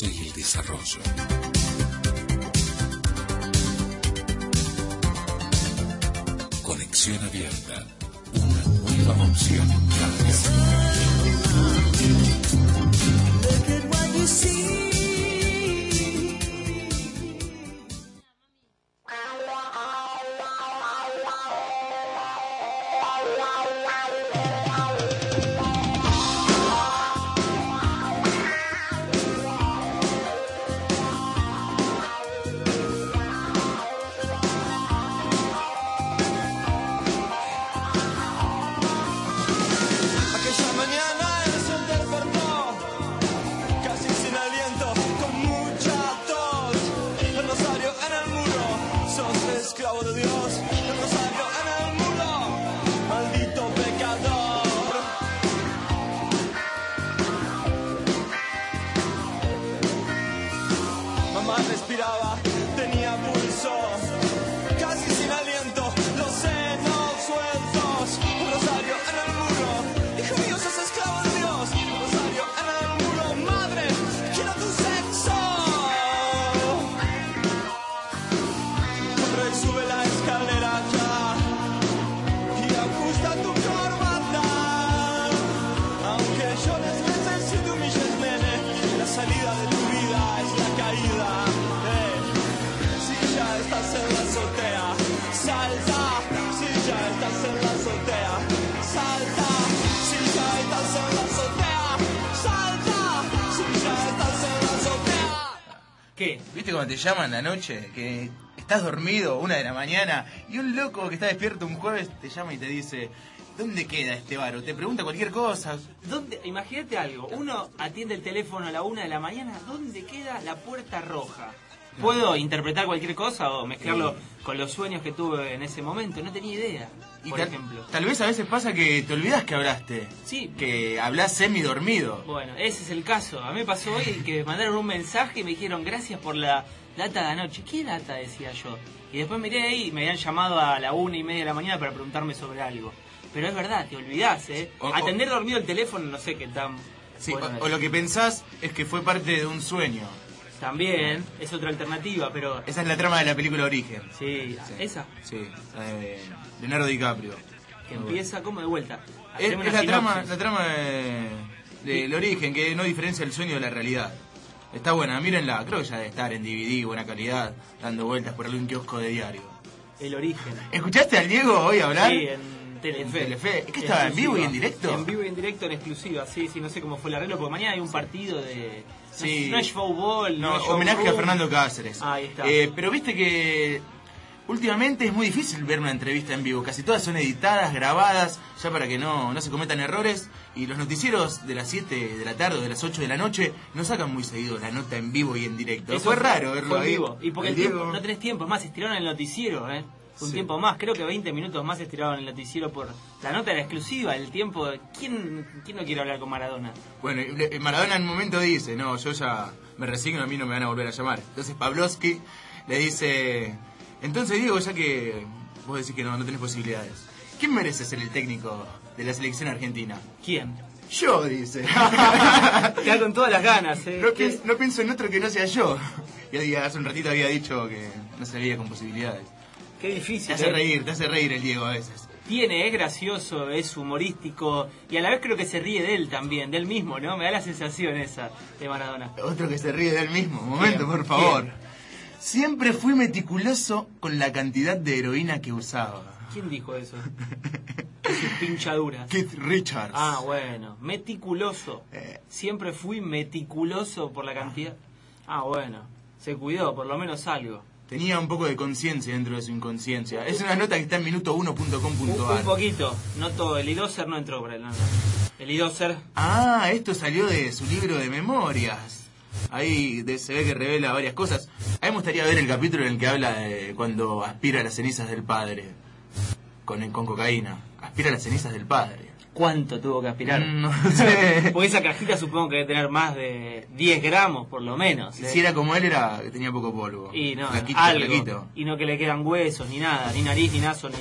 y el desarrollo. Conexión abierta. Una nueva opción ¿Viste cuando te llaman la noche? Que estás dormido, una de la mañana, y un loco que está despierto un jueves te llama y te dice, ¿dónde queda este bar? O te pregunta cualquier cosa. ¿Dónde, imagínate algo, uno atiende el teléfono a la una de la mañana, ¿dónde queda la puerta roja? ¿Puedo interpretar cualquier cosa o mezclarlo con los sueños que tuve en ese momento? No tenía idea, Y por tal, ejemplo. tal vez a veces pasa que te olvidas que hablaste. Sí. Que hablas semi dormido. Bueno, ese es el caso. A mí me pasó hoy que me mandaron un mensaje y me dijeron gracias por la data de anoche. ¿Qué data? decía yo. Y después miré ahí y me habían llamado a la una y media de la mañana para preguntarme sobre algo. Pero es verdad, te olvidás, ¿eh? O- o- Atender dormido el teléfono no sé qué tan... Sí, bueno o, lo que pensás es que fue parte de un sueño. También, es otra alternativa, pero... Esa es la trama de la película Origen. Sí, esa, Sí, la de Leonardo DiCaprio. que empieza como de vuelta. Es, la trama, la trama de, del origen, que no diferencia el sueño de la realidad. Está buena, mírenla, creo que ya debe estar en DVD, buena calidad, dando vueltas por algún kiosco de diario. El origen. ¿Escuchaste al Diego hoy hablar? Sí, en Telefe. En Telefe. ¿Es que estaba en vivo y en directo? En vivo y en directo, en exclusiva, sí, sí, no sé cómo fue el arreglo, porque mañana hay un partido de... no Sí. es- No es showball, no, No, es homenaje a. Fernando Cáceres. Ahí está. Eh, pero viste que últimamente es muy difícil ver una entrevista en vivo. Casi todas son editadas, grabadas, ya para que no, no se cometan errores. Y los noticieros de las 7 de la tarde o de las 8 de la noche no sacan muy seguido la nota en vivo y en directo. Eso fue raro verlo fue en ahí. vivo. Y porque el tiempo, no tenés tiempo, más, estiraron el noticiero, ¿eh? Un Sí. tiempo más, creo que 20 minutos más estiraron el noticiero por la nota era exclusiva, el tiempo... ¿Quién, quién no quiere hablar con Maradona? Bueno, Maradona en un momento dice, no, yo ya me resigno, a mí no me van a volver a llamar. Entonces Pavlovsky le dice, entonces Diego, ya que vos decís que no, no tenés posibilidades, ¿quién merece ser el técnico de la selección argentina? ¿Quién? Yo, dice. Queda con todas las ganas, ¿eh? no, ¿Qué- pienso, no pienso en otro que no sea yo. Y hace un ratito había dicho que no se veía con posibilidades. Qué difícil. Te hace ¿eh? reír, te hace reír el Diego a veces. Tiene, es gracioso, es humorístico y a la vez creo que se ríe de él también, del mismo, ¿no? Me da la sensación esa de Maradona. Otro que se ríe del mismo. Momento, ¿Quién? por favor. ¿Quién? Siempre fui meticuloso con la cantidad de heroína que usaba. ¿Quién dijo eso? Sus pinchaduras. Keith Richards. Ah, bueno. Meticuloso. Eh. Siempre fui meticuloso por la cantidad. Ah, bueno. Se cuidó, por lo menos algo. Tenía un poco de conciencia dentro de su inconsciencia. Es una nota que está en Un, un minuto1.com.ar. poquito. No todo. El idoser no entró por el El idoser. Ah, esto salió de su libro de memorias. Ahí se ve que revela varias cosas. A mí me gustaría ver el capítulo en el que habla de cuando aspira a las cenizas del padre. Con, con cocaína. Aspira a las cenizas del padre. ¿Cuánto tuvo que aspirar? Mm, No sé. Porque esa cajita supongo que debe tener más de 10 gramos, por lo menos. ¿eh? Si era como él, era que tenía poco polvo. Y no, Flaquito, algo. flaquito. Y no que le quedan huesos, ni nada, ni nariz, ni naso, ni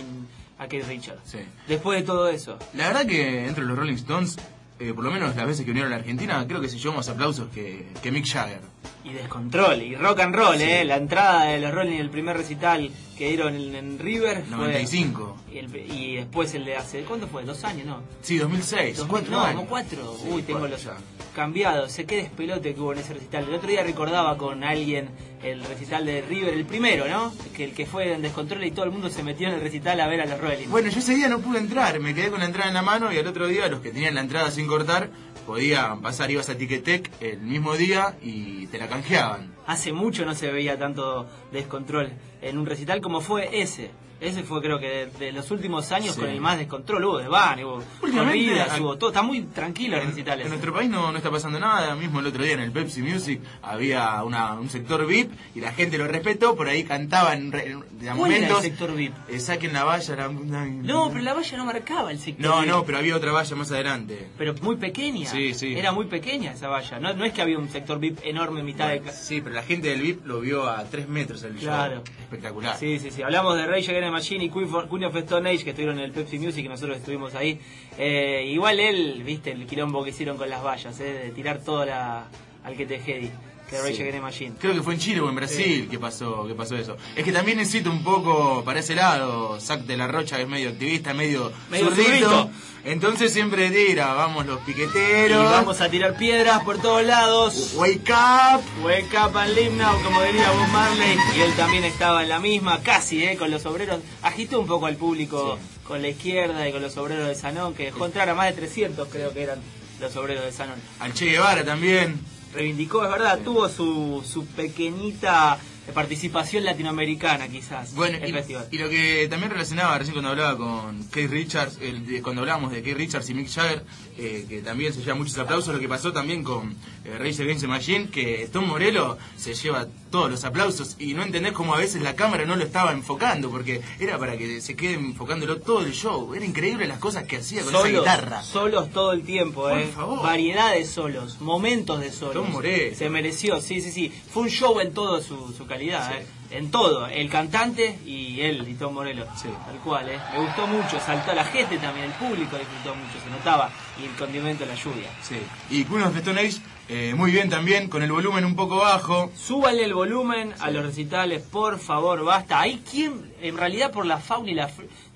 a Keith Richards. Sí. Después de todo eso. La verdad que entre los Rolling Stones, eh, por lo menos las veces que vinieron a la Argentina, creo que se llevó más aplausos que, que Mick Jagger. Y descontrol y rock and roll, ¿eh? La entrada de los Rolling, el primer recital que dieron en, en River. fue- 95. y, el- y después el de hace. ¿Cuánto fue? ¿Dos años? No. Sí, 2006. Dos- cuatro no, años. como cuatro. Sí, Uy, tengo cuatro los ya. cambiados. Sé qué despelote que hubo en ese recital. El otro día recordaba con alguien el recital de River, el primero, ¿no? Que el que fue en descontrol y todo el mundo se metió en el recital a ver a los Rolling. Bueno, yo ese día no pude entrar, me quedé con la entrada en la mano y al otro día los que tenían la entrada sin cortar podían pasar, ibas a Ticketek el mismo día y te la canjeaban. Hace mucho no se veía tanto descontrol en un recital como fue ese. Ese fue creo que de, de los últimos años Sí. con el más descontrol. Hubo desván, hubo Últimamente, corridas, hubo todo. Está muy tranquilo los En, recitales. en nuestro país no, no está pasando nada, mismo el otro día en el Pepsi Music había una- un sector VIP y la gente lo respetó, por ahí cantaban de ¿Cuál era el momentos, sector VIP? eh, saquen la valla. la- No, pero la valla no marcaba el sector No, VIP. no, pero había otra valla más adelante. Pero muy pequeña. Sí, sí. Era muy pequeña esa valla. No, no es que había un sector VIP enorme en mitad de... ca- Sí, pero la gente del VIP lo vio a tres metros el Claro. show. Espectacular. Sí, sí, sí. Hablamos de Rage Against Machine y Queen, of Stone Age que estuvieron en el Pepsi Music y nosotros estuvimos ahí. Eh, igual él, viste, el quilombo que hicieron con las vallas, eh, de tirar todo la, al que te jedi, que Rage Sí. Against the Machine. Creo que fue en Chile o en Brasil que pasó que pasó eso. Es que también necesito un poco para ese lado, Zac de la Rocha que es medio activista, medio, Medio zurdito. Entonces siempre tira, vamos los Y piqueteros. vamos a tirar piedras por todos lados. Wake up. Wake up and live now, como diría Bob Marley. Y él también estaba en la misma, casi, eh, con los obreros. Agitó un poco al público con la izquierda y con los obreros de Sanón, que dejó entrar a más de 300, creo que eran los obreros de Sanón. Al Che Guevara también. Reivindicó, es verdad, tuvo su, su pequeñita participación latinoamericana, quizás, Bueno, el y, festival. y lo que también relacionaba recién cuando hablaba con Keith Richards, el de- cuando hablábamos de Keith Richards y Mick Jagger, eh, que también se lleva muchos aplausos, lo que pasó también con eh, Rage Against the Machine, que Tom Morello se lleva todos los aplausos y no entendés cómo a veces la cámara no lo estaba enfocando, porque era para que se quede enfocándolo todo el show. Era increíble las cosas que hacía con esa Solos, guitarra. solos todo el tiempo, Por eh. favor. Variedad de solos, momentos de solos. Tom Morello. Se mereció, sí, sí, sí. Fue un show en todo su, su calidad, Sí. eh. En todo, el cantante y él, y Tom Morello. Sí. Tal cual, eh. Me gustó mucho, saltó la gente también, el público disfrutó mucho, se notaba. Y el condimento de la lluvia. Sí. Y Queen of Stone Age, eh, muy bien también, con el volumen un poco bajo. Súbanle el volumen a los recitales, por favor, basta. Hay quien, en realidad por la fauna y la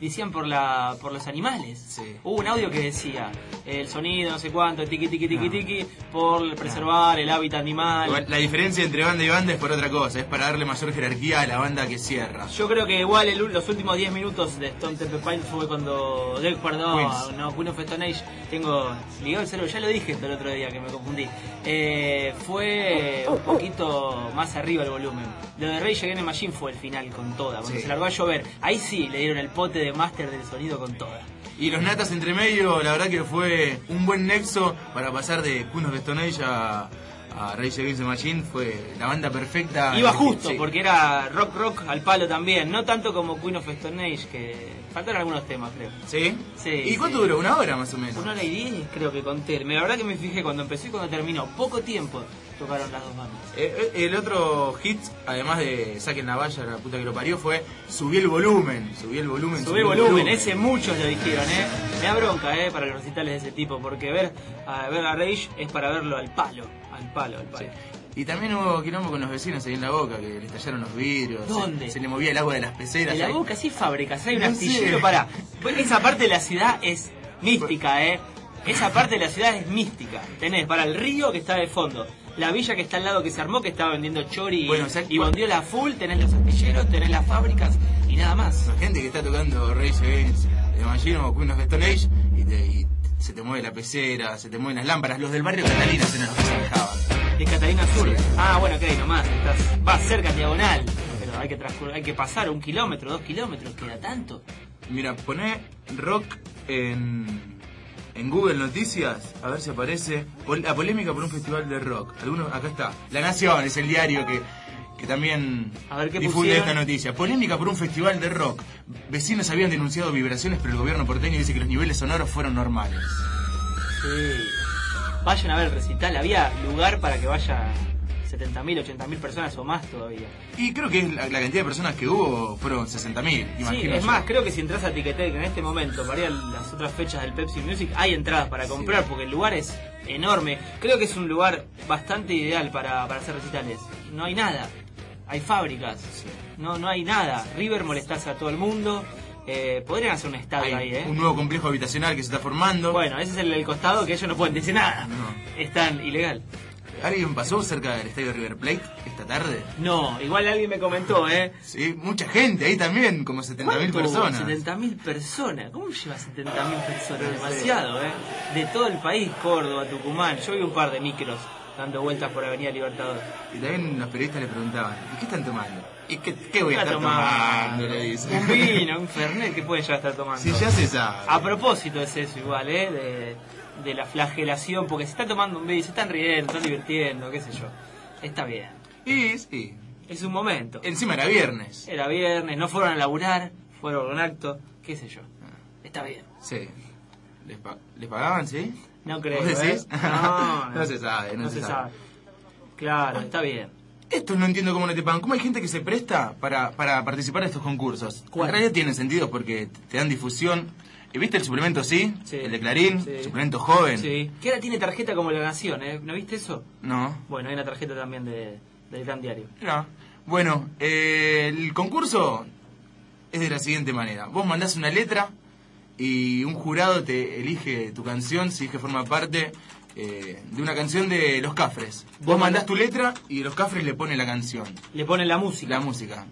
decían por la por los animales. Sí. Hubo un audio que decía el sonido, no sé cuánto, tiqui tiqui tiqui No. tiqui, por preservar el hábitat animal. La diferencia entre banda y banda es por otra cosa, es para darle mayor jerarquía a la banda que cierra. Yo creo que igual el- los últimos 10 minutos de Stone Temple Pilots fue cuando. de- perdón, Queens. no, Queen of Stone Age. Tengo ligado el cerebro, ya lo dije esto el otro día que me confundí. Eh, fue un poquito más arriba el volumen. Lo de Rage Against Machine fue el final con toda, cuando Sí. se largó a llover. Ahí sí le dieron el pote de máster del sonido con toda. Y los natas entre medio, la verdad que fue un buen nexo para pasar de Queen of the Stone Age a, a Rage Against the Machine. Fue la banda perfecta. Iba justo, sí. porque era rock rock al palo también. No tanto como Queen of Stone Age, que faltaron algunos temas, creo. ¿Sí? Sí, ¿Y cuánto sí. duró? ¿Una hora más o menos? Una hora y diez creo que conté. La verdad que me fijé cuando empezó y cuando terminó. Poco tiempo tocaron las dos bandas. Eh, eh, el otro hit, además de Saquen la valla, la puta que lo parió, fue Subí el volumen. Subí el volumen. Subí volumen, ese muchos lo dijeron, ¿eh? Me da bronca, ¿eh? Para los recitales de ese tipo, porque ver a, ver a Rage es para verlo al palo, al palo, al palo. Y también hubo quilombo con los vecinos ahí en la boca, que le estallaron los vidrios. ¿Dónde? Se, le movía el agua de las peceras. En la ahí. boca sí fábricas, hay un No astillero sé. para... Esa parte de la ciudad es mística, ¿eh? Esa parte de la ciudad es mística. Tenés para el río que está de fondo, la villa que está al lado que se armó, que estaba vendiendo chori Bueno, ¿sabes y cuál? bondiola full, tenés los astilleros, tenés las fábricas y nada más. La gente que está tocando Rage Against the Machine o Queen of Stone Age y, te- y se te mueve la pecera, se te mueven las lámparas. Los del barrio Catalina se dejaban. De Catalina Sur. Ah, bueno, ok, nomás. Estás, vas cerca diagonal. Pero hay que, hay que pasar un kilómetro, dos kilómetros, queda tanto. Mira, poné rock en, en Google Noticias, a ver si aparece. Pol- La polémica por un festival de rock. Algunos, acá está. La Nación es el diario que, que también A ver, ¿qué difunde pusieron? esta noticia. Polémica por un festival de rock. Vecinos habían denunciado vibraciones, pero el gobierno porteño dice que los niveles sonoros fueron normales. Sí. Vayan a ver el recital. Había lugar para que vaya 70.000, 80.000 personas o más todavía. Y creo que es la, la cantidad de personas que hubo fueron 60.000, Sí, imagino es yo. más, creo que si entras a Ticketek en este momento para ir a las otras fechas del Pepsi Music, hay entradas para comprar porque el lugar es enorme. Creo que es un lugar bastante ideal para, para hacer recitales. No hay nada, hay fábricas, no, no hay nada. River molestase a todo el mundo. Eh, podrían hacer un estadio Hay ahí, ¿eh? un nuevo complejo habitacional que se está formando. Bueno, ese es el, el costado que ellos no pueden decir nada. No. Es tan ilegal. ¿Alguien pasó cerca del estadio River Plate esta tarde? No, igual alguien me comentó, ¿eh? Sí, mucha gente ahí también, como 70.000 ¿Cuánto hubo? personas. 70.000 personas. ¿Cómo lleva 70.000 personas? Demasiado, ¿eh? De todo el país, Córdoba, Tucumán. Yo vi un par de micros dando vueltas por Avenida Libertador. Y también los periodistas le preguntaban, ¿y qué están tomando? ¿Y qué, qué voy a Está estar tomando? Le dice. Un vino, un fernet, ¿qué pueden ya estar tomando? Si ya se sabe. A propósito es eso igual, ¿eh? De, de la flagelación, porque se están tomando un vino, se están riendo, están divirtiendo, qué sé yo. Está bien. Y sí, Es un momento. encima era viernes. Era viernes, no fueron a laburar, fueron a un acto, qué sé yo. Está bien. Sí. ¿Les, pa- les pagaban, sí? No creo. ¿Vos decís? ¿eh? No, No se sabe, no se sabe. Claro, está bien. Esto no entiendo cómo no te pagan. ¿Cómo hay gente que se presta para, para participar de estos concursos? ¿Cuál? En realidad tienen sentido porque te dan difusión. ¿Y ¿Viste el suplemento sí? Sí. El de Clarín, Sí. suplemento joven. Sí. Que ahora tiene tarjeta como la Nación, ¿eh? ¿No viste eso? No. Bueno, hay una tarjeta también de, del Gran Diario. No. Bueno, eh, el concurso es de la siguiente manera. Vos mandás una letra y un jurado te elige tu canción si es que forma parte eh, de una canción de Los Cafres. Vos mandás tu letra y Los Cafres le pone la canción, Le ponen la música. la música.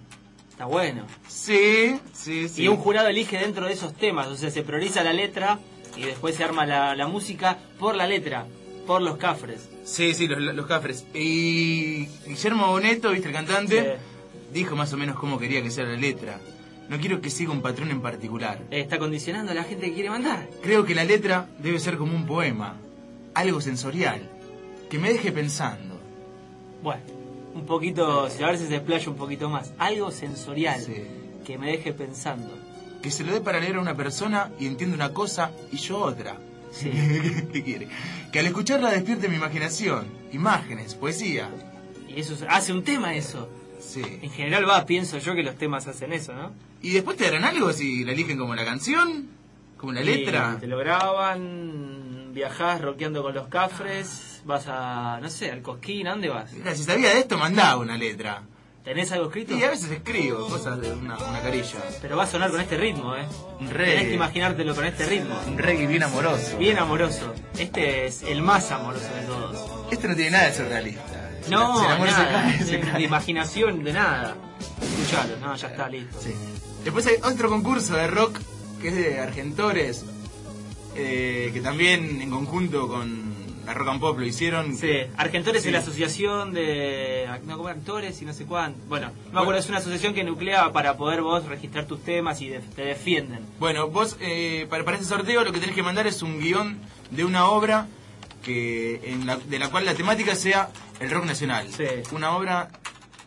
Está bueno. Sí, sí, sí. Y un jurado elige dentro de esos temas, o sea, se prioriza la letra y después se arma la, la música por la letra, por los cafres. Sí, sí, los, los Cafres. Y Guillermo Boneto, ¿viste el cantante? Dijo más o menos cómo quería que sea la letra. No quiero que siga un patrón en particular. Está condicionando a la gente que quiere mandar. Creo que la letra debe ser como un poema, algo sensorial, que me deje pensando. Bueno, un poquito, si a ver si se explaya un poquito más. Algo sensorial Sí. que me deje pensando. Que se lo dé para leer a una persona y entienda una cosa y yo otra. Sí. ¿Qué quiere? Que al escucharla despierte mi imaginación, imágenes, poesía. Y eso se- hace un tema eso. Sí. En general va, pienso yo que los temas hacen eso, ¿no? ¿Y después te darán algo si la eligen como la canción? ¿Como la letra? Y te lo graban, viajás roqueando con los cafres, vas a, no sé, al Cosquín, ¿a dónde vas? Mira, si sabía de esto, mandaba una letra. ¿Tenés algo escrito? Y a veces escribo cosas de una, una carilla. Pero va a sonar con este ritmo, ¿eh? Un Tenés reggae. que imaginártelo con este ritmo. Un reggae bien amoroso. Bien amoroso. Este es el más amoroso de todos. Este no tiene nada de surrealista. No, Si el amor se nada, cae, se de, cae. de imaginación, de nada. Escuchalo, no, ya está listo. Sí. Después hay otro concurso de rock que es de Argentores, eh, que también en conjunto con la Rock and Pop lo hicieron. Sí, Argentores Sí. es la asociación de no, como actores y no sé cuánto. Bueno, no me acuerdo, es una asociación que nuclea para poder vos registrar tus temas y de- te defienden. Bueno, vos eh, para, para este sorteo lo que tenés que mandar es un guion de una obra que en la- de la cual la temática sea el rock nacional. Sí. Una obra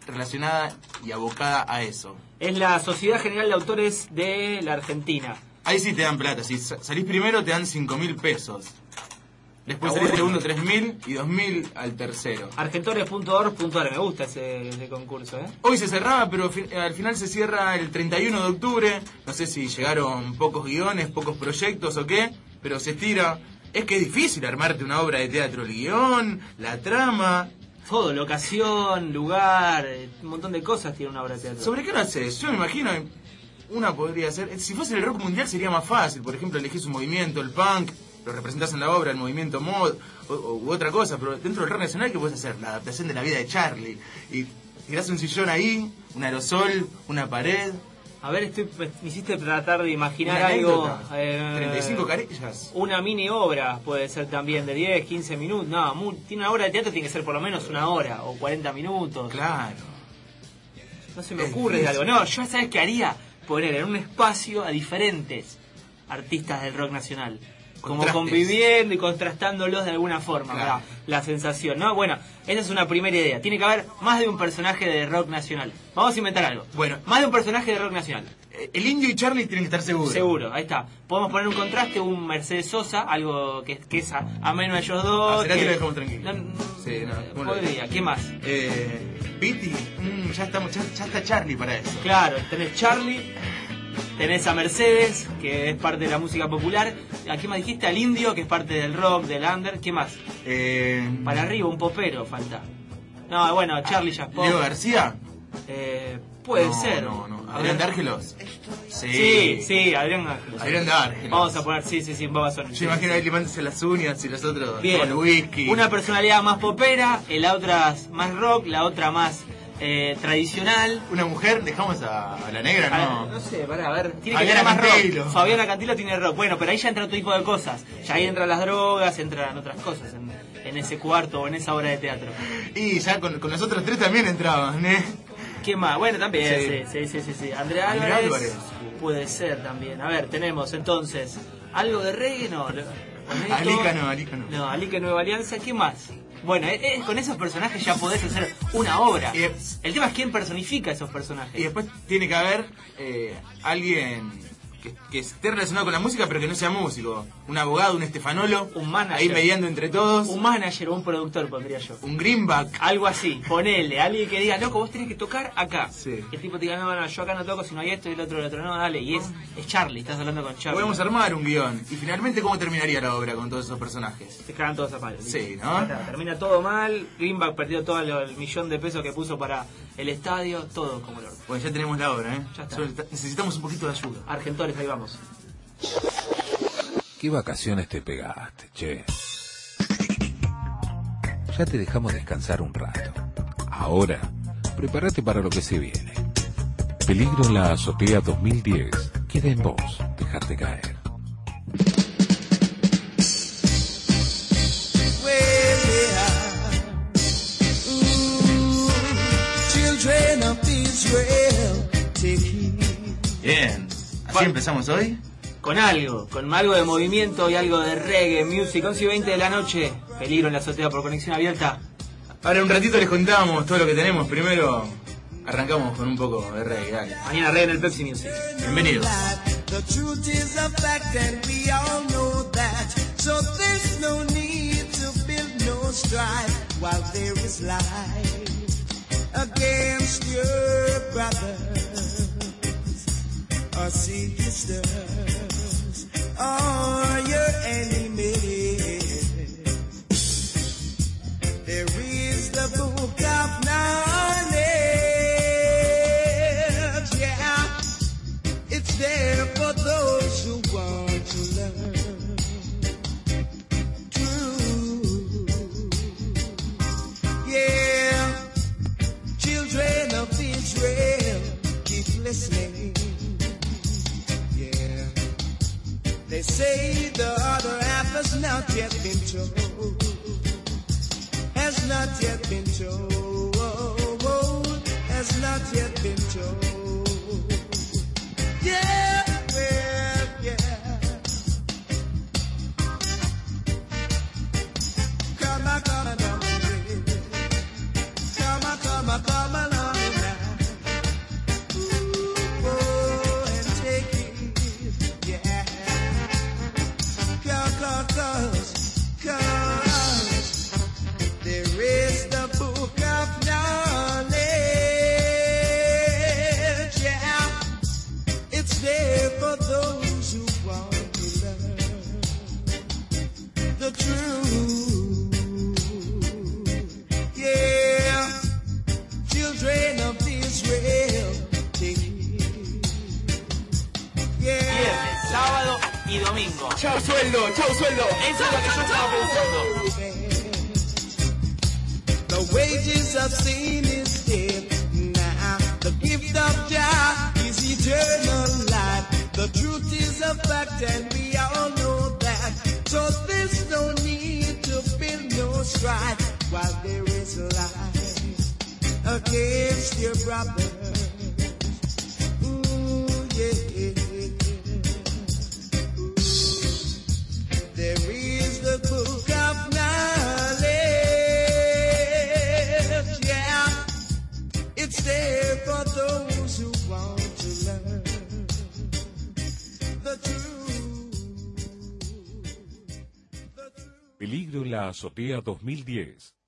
relacionada y abocada a eso. Es la Sociedad General de Autores de la Argentina. Ahí sí te dan plata. Si sa- salís primero te dan 5 mil pesos. Después salís bueno. segundo 3 mil y 2 mil al tercero. Argentores.org.ar, me gusta ese, ese concurso, ¿eh? Hoy se cerraba, pero fi- al final se cierra el 31 de octubre. No sé si llegaron pocos guiones, pocos proyectos o qué, pero se estira. Es que es difícil armarte una obra de teatro, el guion, la trama. Todo, locación, lugar, eh, un montón de cosas tiene una obra de teatro. ¿Sobre qué lo haces? Yo me imagino, una podría ser... Si fuese el rock mundial sería más fácil. Por ejemplo, elegís un movimiento, el punk, lo representás en la obra, el movimiento mod, o, o- u otra cosa. Pero dentro del rock nacional, ¿qué puedes hacer? La adaptación de la vida de Charlie. Y tirás un sillón ahí, un aerosol, una pared... A ver, estoy, me hiciste tratar de imaginar algo. anécdota. eh, 35 carillas. Una mini obra puede ser también de 10, 15 minutos. No, tiene una obra de teatro, tiene que ser por lo menos una hora o 40 minutos. Claro. No se me ocurre de algo. No, yo sabes qué haría poner en un espacio a diferentes artistas del rock nacional. como Contrastes. conviviendo y contrastándolos de alguna forma, la sensación, ¿no? Bueno, esa es una primera idea. Tiene que haber más de un personaje de rock nacional. Vamos a inventar algo. Bueno. más de un personaje de rock nacional. Eh, El indio y Charlie tienen que estar seguros. Seguro, ahí está. Podemos poner un contraste, un Mercedes Sosa, algo que, que es a- ameno a ellos dos. A Cerati que- lo dejamos tranquilo. No, Sí, no, ¿cómo lo podría. ¿Qué más? Eh, Piti, mm, ya, estamos, ya, ya está Charlie para eso. Claro, tenés Charlie, tenés a Mercedes, que es parte de la música popular. ¿A qué más dijiste? Al Indio, que es parte del rock, del under. ¿Qué más? Eh, Para arriba, un popero falta. No, bueno, Charlie ya es pop. Leo García. Eh, puede No, ser. No, no. Adrián. Dárgelos. Sí, sí, Adrián Ángelos. Adrián Dárgelos. Vamos a poner, sí, sí, sí, vamos a Yo imagino ahí limándose las uñas y los otros Bien. con whisky. Una personalidad más popera, la otra más rock, la otra más eh, tradicional. Una mujer, dejamos a, a la negra, ¿no? No sé, pará, a ver, tiene que tener más Cantilo. rock. Fabiana Cantilo tiene rock. Bueno, pero ahí ya entra otro tipo de cosas. Ya ahí entran las drogas, entran otras cosas en, en ese cuarto o en esa obra de teatro. Y ya con, con los otros tres también entraban, ¿eh? ¿Quién más? Bueno, también, Sí. sí, sí, sí. Andrea Álvarez, Álvarez. puede ser también. A ver, tenemos entonces, ¿algo de reggae? No. Alica no, Alica no. No, Alica Nueva Alianza, ¿qué más? Bueno, eh, eh, con esos personajes ya podés hacer una obra. Y- El tema es quién personifica esos personajes. Y después tiene que haber eh, alguien que, que esté relacionado con la música, pero que no sea músico. Un abogado, un estefanolo. Un manager. Ahí mediando entre todos. Un manager o un productor, pondría yo. Un greenback. Algo así, ponele, alguien que diga, loco, vos tenés que tocar acá. Sí. Y el tipo te diga, no, no, yo acá no toco, si no hay esto y el otro, el otro, no, dale. Y es, es Charlie, estás hablando con Charlie. Podemos armar un guion. Y finalmente, ¿cómo terminaría la obra con todos esos personajes? Se cagan todos a palo. Sí. ¿no? Termina todo mal, Greenback perdió todo el millón de pesos que puso para el estadio, todo como el orto. Bueno, ya tenemos la obra, ¿eh? Ya está. Solo está- necesitamos un poquito de ayuda. Argentores, ahí vamos. ¿Qué vacaciones te pegaste, che? Ya te dejamos descansar un rato. Ahora, prepárate para lo que se viene. Peligro en la azotea 2010. Queda en vos dejarte caer. Children of Israel, take heed. Bien. ¿Así empezamos hoy? Con algo, con algo de movimiento y algo de reggae, music, 11 y 20 de la noche, peligro en la azotea por conexión abierta. Ahora un ratito les contamos todo lo que tenemos. Primero arrancamos con un poco de reggae. dale. Mañana reggae en el Pepsi Music. Bienvenidos. The truth is a fact and we all know that. So there's no need to build no strife while there is life against your brothers or sisters or your enemies. There is the book of knowledge, They say the other half has not yet been told. Has not yet been told. Filosofía 2010.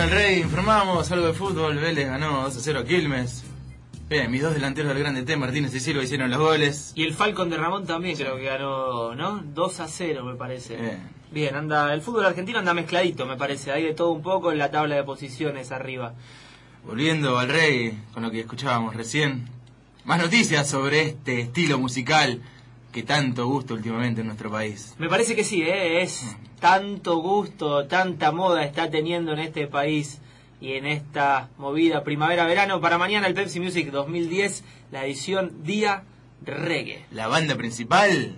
Bueno, el Rey, informamos algo de fútbol. Vélez ganó 2 a 0 a Quilmes. Bien, mis dos delanteros del grande T, Martínez y Silva, hicieron los goles. Y el Falcon de Ramón también creo que ganó, ¿no? 2 a 0, me parece. Bien. Bien, anda, el fútbol argentino anda mezcladito, me parece. Hay de todo un poco en la tabla de posiciones arriba. Volviendo al Rey, con lo que escuchábamos recién. Más noticias sobre este estilo musical que tanto gusto últimamente en nuestro país. Me parece que sí, ¿eh? es mm. tanto gusto, tanta moda está teniendo en este país y en esta movida primavera-verano. Para mañana el Pepsi Music 2010, la edición Día Reggae. La banda principal,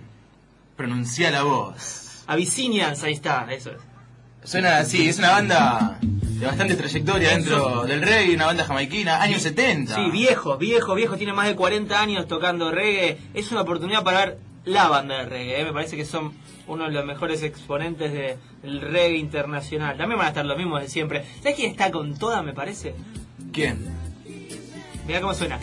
pronuncia la voz. Avicinians, ahí está, eso es. Suena así, es una banda de bastante trayectoria dentro del reggae, una banda jamaiquina, años 70. Sí, viejo, viejo, viejo, tiene más de 40 años tocando reggae. Es una oportunidad para ver la banda de reggae. ¿eh? Me parece que son uno de los mejores exponentes de- del reggae internacional. También van a estar los mismos de siempre. ¿Sabes quién está con toda, me parece? ¿Quién? Mirá cómo suena.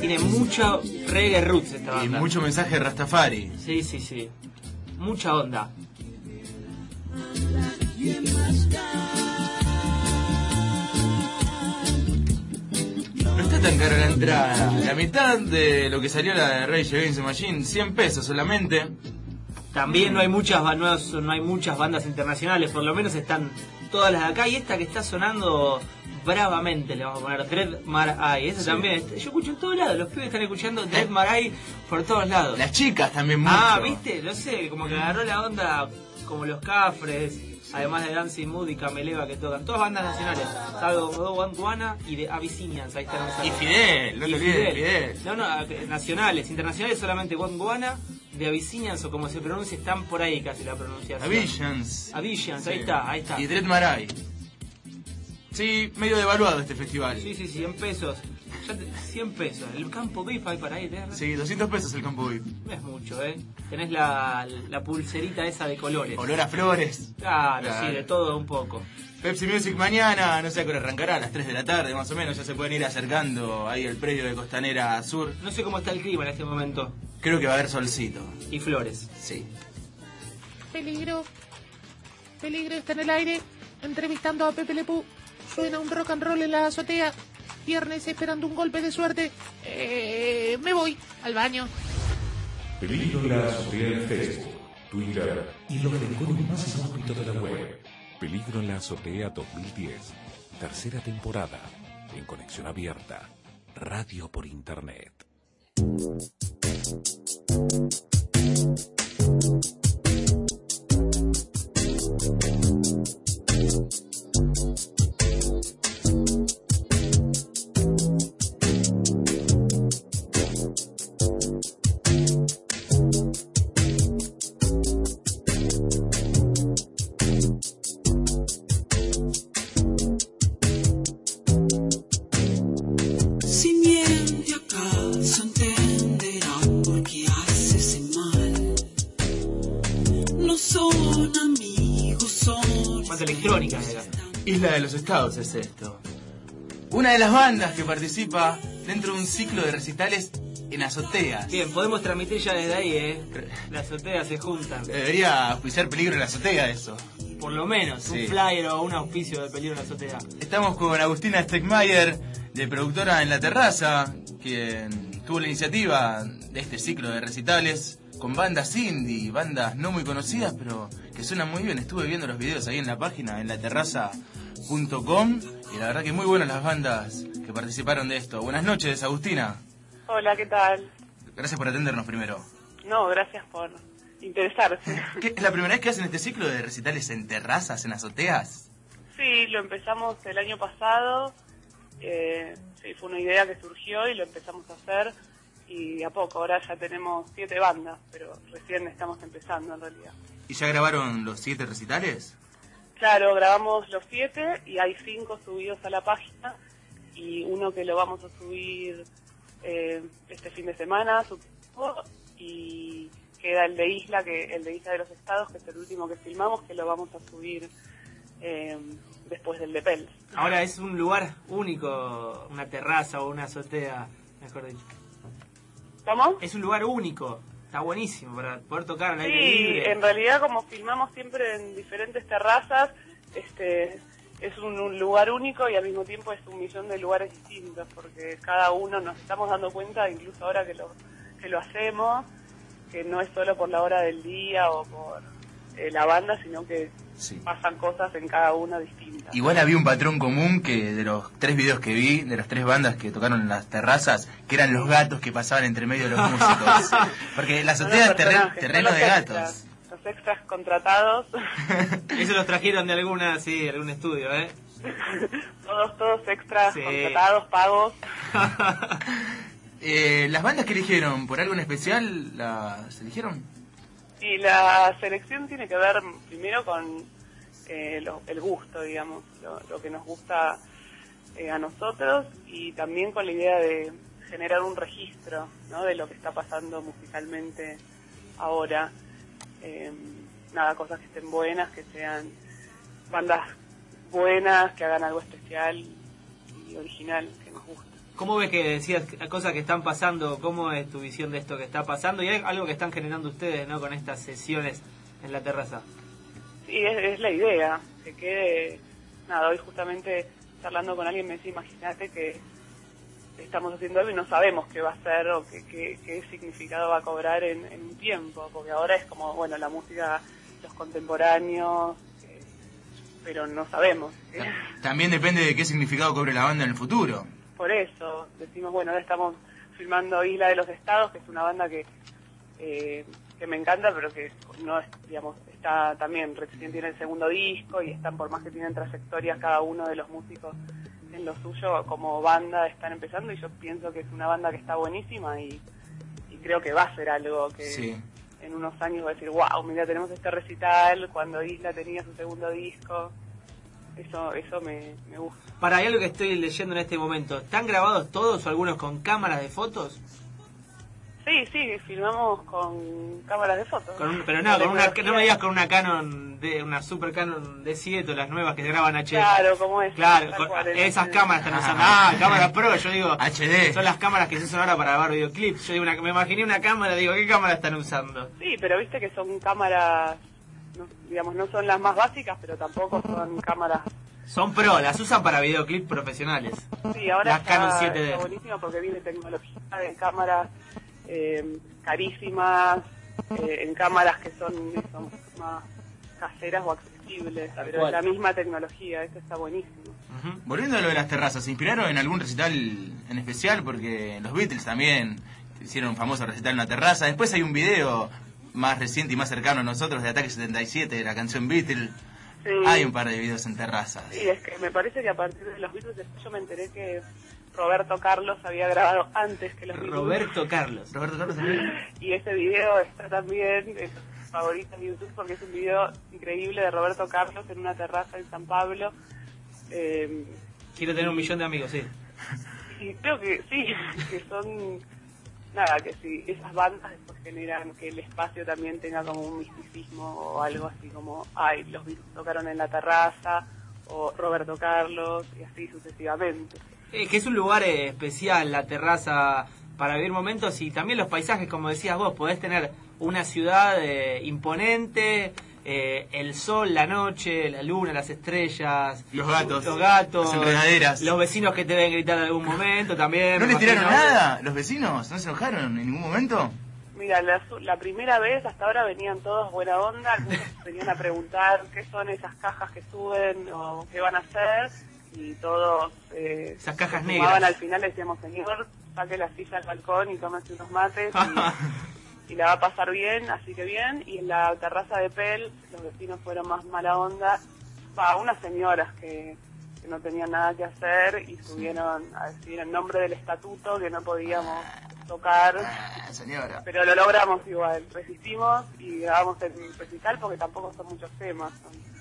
Tiene mucho reggae roots esta Y banda. mucho mensaje de Rastafari. Sí, sí, sí. Mucha onda. No está tan cara la entrada. La mitad de lo que salió la de Rage Against the Machine, 100 pesos solamente. También no hay muchas ba- no, hay muchas bandas internacionales, por lo menos están todas las de acá y esta que está sonando bravamente le vamos a poner Dread Mar Eye. Esa también, está- yo escucho en todos lados, los pibes están escuchando Dread Mar Eye por todos lados. Las chicas también mucho. Ah, viste, no sé, como que agarró la onda como los Cafres, además de Dancing Mood y Cameleva que tocan, todas bandas nacionales, salvo One Guana y de Abyssinians, ahí están Y Fidel, no y olvides Fidel. Fidel. No, no, nacionales, internacionales solamente Gondwana, de Abyssinians o como se pronuncia, están por ahí casi la pronunciación. Avisions. Abyssinians, ahí está, ahí está. Y Dread Marai. Sí, medio devaluado este festival. Sí, sí, 100 pesos. Ya te- 100 pesos. El campo VIP hay para ir, ¿eh? Sí, 200 pesos el campo VIP. No es mucho, ¿eh? Tenés la, la pulserita esa de colores. Olor a flores. Claro, Claro. sí, de todo un poco. Pepsi Music mañana, no sé a qué hora arrancará, a las 3 de la tarde más o menos, ya se pueden ir acercando ahí al predio de Costanera Sur. No sé cómo está el clima en este momento. Creo que va a haber solcito. Y flores. Sí. Peligro. Peligro está en el aire. Entrevistando a Pepe Lepú. Suena un rock and roll en la azotea. Viernes esperando un golpe de suerte. Eh, me voy al baño. Peligro en la azotea en Facebook, Twitter y los rincones más inhóspitos de la web. Peligro en la azotea 2010, tercera temporada, en conexión abierta, radio por internet. De los Estados es esto. Una de las bandas que participa dentro de un ciclo de recitales en azoteas. Bien, podemos transmitir ya desde ahí, ¿eh? Las azoteas se juntan. Debería auspiciar peligro en la azotea eso. Por lo menos, Sí. un flyer o un auspicio de peligro en la azotea. Estamos con Agustina Steckmayer, de productora en La Terraza, quien tuvo la iniciativa de este ciclo de recitales con bandas indie, bandas no muy conocidas, pero que suenan muy bien. Estuve viendo los videos ahí en la página, en laterraza.com, y la verdad que muy buenas las bandas que participaron de esto. Buenas noches, Agustina. Hola, ¿qué tal? Gracias por atendernos primero. No, gracias por interesarse. ¿Qué, ¿Es la primera vez que hacen este ciclo de recitales en terrazas, en azoteas? Sí, lo empezamos el año pasado. eh, sí, fue una idea que surgió y lo empezamos a hacer. Y a poco, ahora ya tenemos siete bandas, pero recién estamos empezando en realidad. ¿Y ya grabaron los siete recitales? Claro, grabamos los siete y hay cinco subidos a la página y uno que lo vamos a subir eh, este fin de semana, supongo, y queda el de Isla, que el de Isla de los Estados, que es el último que filmamos, que lo vamos a subir eh, después del de Pels. Ahora es un lugar único, una terraza o una azotea, mejor dicho. ¿Cómo? Es un lugar único, está buenísimo para poder tocar al aire Sí, libre. en realidad como filmamos siempre en diferentes terrazas, este es un, un lugar único y al mismo tiempo es un millón de lugares distintos, porque cada uno nos estamos dando cuenta, incluso ahora que lo, que lo hacemos, que no es solo por la hora del día o por eh, la banda, sino que Sí. pasan cosas en cada una distintas. Igual había un patrón común que de los tres videos que vi, de las tres bandas que tocaron en las terrazas, que eran los gatos que pasaban entre medio de los músicos. Porque la azotea es terreno de gatos. extras, Los extras contratados, Eso los trajeron de alguna, sí, algún estudio, ¿eh? todos, todos extras Sí. contratados, pagos. Eh, ¿Las bandas que eligieron, por algo en especial, las eligieron? Y la selección tiene que ver primero con eh, lo- el gusto, digamos, lo, que nos gusta eh, a nosotros y también con la idea de generar un registro ¿no? de lo que está pasando musicalmente ahora. Eh, nada, cosas que estén buenas, que sean bandas buenas, que hagan algo especial y original, que nos guste. ¿Cómo ves que decías cosas que están pasando? ¿Cómo es tu visión de esto que está pasando? Y hay algo que están generando ustedes, ¿no? Con estas sesiones en la terraza. Sí, es, es la idea, que quede, nada, hoy justamente charlando con alguien me decía, imagínate que estamos haciendo algo y no sabemos qué va a ser o qué, qué, qué significado va a cobrar en, en un tiempo, porque ahora es como, bueno, la música, los contemporáneos, eh, pero no sabemos. ¿eh? También depende de qué significado cobre la banda en el futuro. Por eso decimos, bueno, ahora estamos filmando Isla de los Estados, que es una banda que eh, que me encanta, pero que no es, digamos, está también recién tiene el segundo disco y están por más que tienen trayectorias cada uno de los músicos en lo suyo como banda están empezando y yo pienso que es una banda que está buenísima y, y creo que va a ser algo que Sí. en unos años va a decir, wow, mira, tenemos este recital cuando Isla tenía su segundo disco. Eso, eso me, me gusta. Para algo que estoy leyendo en este momento. ¿Están grabados todos o algunos con cámaras de fotos? Sí, sí, filmamos con cámaras de fotos. Con un- pero no, con una, no me digas con una Canon, de una Super Canon D7 o las nuevas que se graban HD. Claro, como es. Claro, con- cual, el- esas el- cámaras están usando. Ah, cámaras pro, yo digo. HD. Son las cámaras que se usan ahora para grabar videoclips. Yo digo, una- me imaginé una cámara, digo, ¿qué cámara están usando? Sí, pero viste que son cámaras, no- digamos, no son las más básicas, pero tampoco son cámaras. Son pro, las usan para videoclips profesionales. Sí, ahora Las está, Canon 7D. está buenísimo porque viene tecnología de cámaras eh, carísimas, eh, en cámaras que son, son más caseras o accesibles, Tal pero cual. es la misma tecnología, eso está buenísimo. Volviendo a lo de las terrazas, ¿se inspiraron en algún recital en especial? Porque los Beatles también hicieron un famoso recital en una terraza. Después hay un video más reciente y más cercano a nosotros de Ataque 77, de la canción Beatles. Sí. Hay un par de videos en terrazas. Sí, es que me parece que a partir de los Beatles después yo me enteré que Roberto Carlos había grabado antes que los Beatles. Roberto Carlos. Roberto Carlos también. Y ese video está también en sus favoritos de YouTube porque es un video increíble de Roberto Carlos en una terraza en San Pablo. Eh, Quiero tener un millón de amigos, sí. y creo que sí, que son. Nada, que si esas bandas después generan que el espacio también tenga como un misticismo o algo así como, ay, los Beatles tocaron en la terraza, o Roberto Carlos, y así sucesivamente. Es que es un lugar eh, especial, la terraza, para vivir momentos y también los paisajes, como decías vos, podés tener una ciudad eh, imponente, eh, el sol, la noche, la luna, las estrellas, Los gatos. los gatos, Las enredaderas. los vecinos que te ven gritar en algún momento también. ¿No les tiraron nada? ¿Los vecinos? ¿No se enojaron en ningún momento? Mira, la, su- la primera vez hasta ahora venían todos buena onda, algunos venían a preguntar qué son esas cajas que suben o qué van a hacer y todos eh, Esas cajas se negras. al final le decíamos, señor, saque la silla al balcón y tómese unos mates y, y la va a pasar bien, así que bien. Y en la terraza de Pel los vecinos fueron más mala onda, va, unas señoras que, que no tenían nada que hacer y subieron a decir en nombre del estatuto que no podíamos tocar. Ah, señora. Pero lo logramos igual, resistimos y grabamos el recital porque tampoco son muchos temas, son-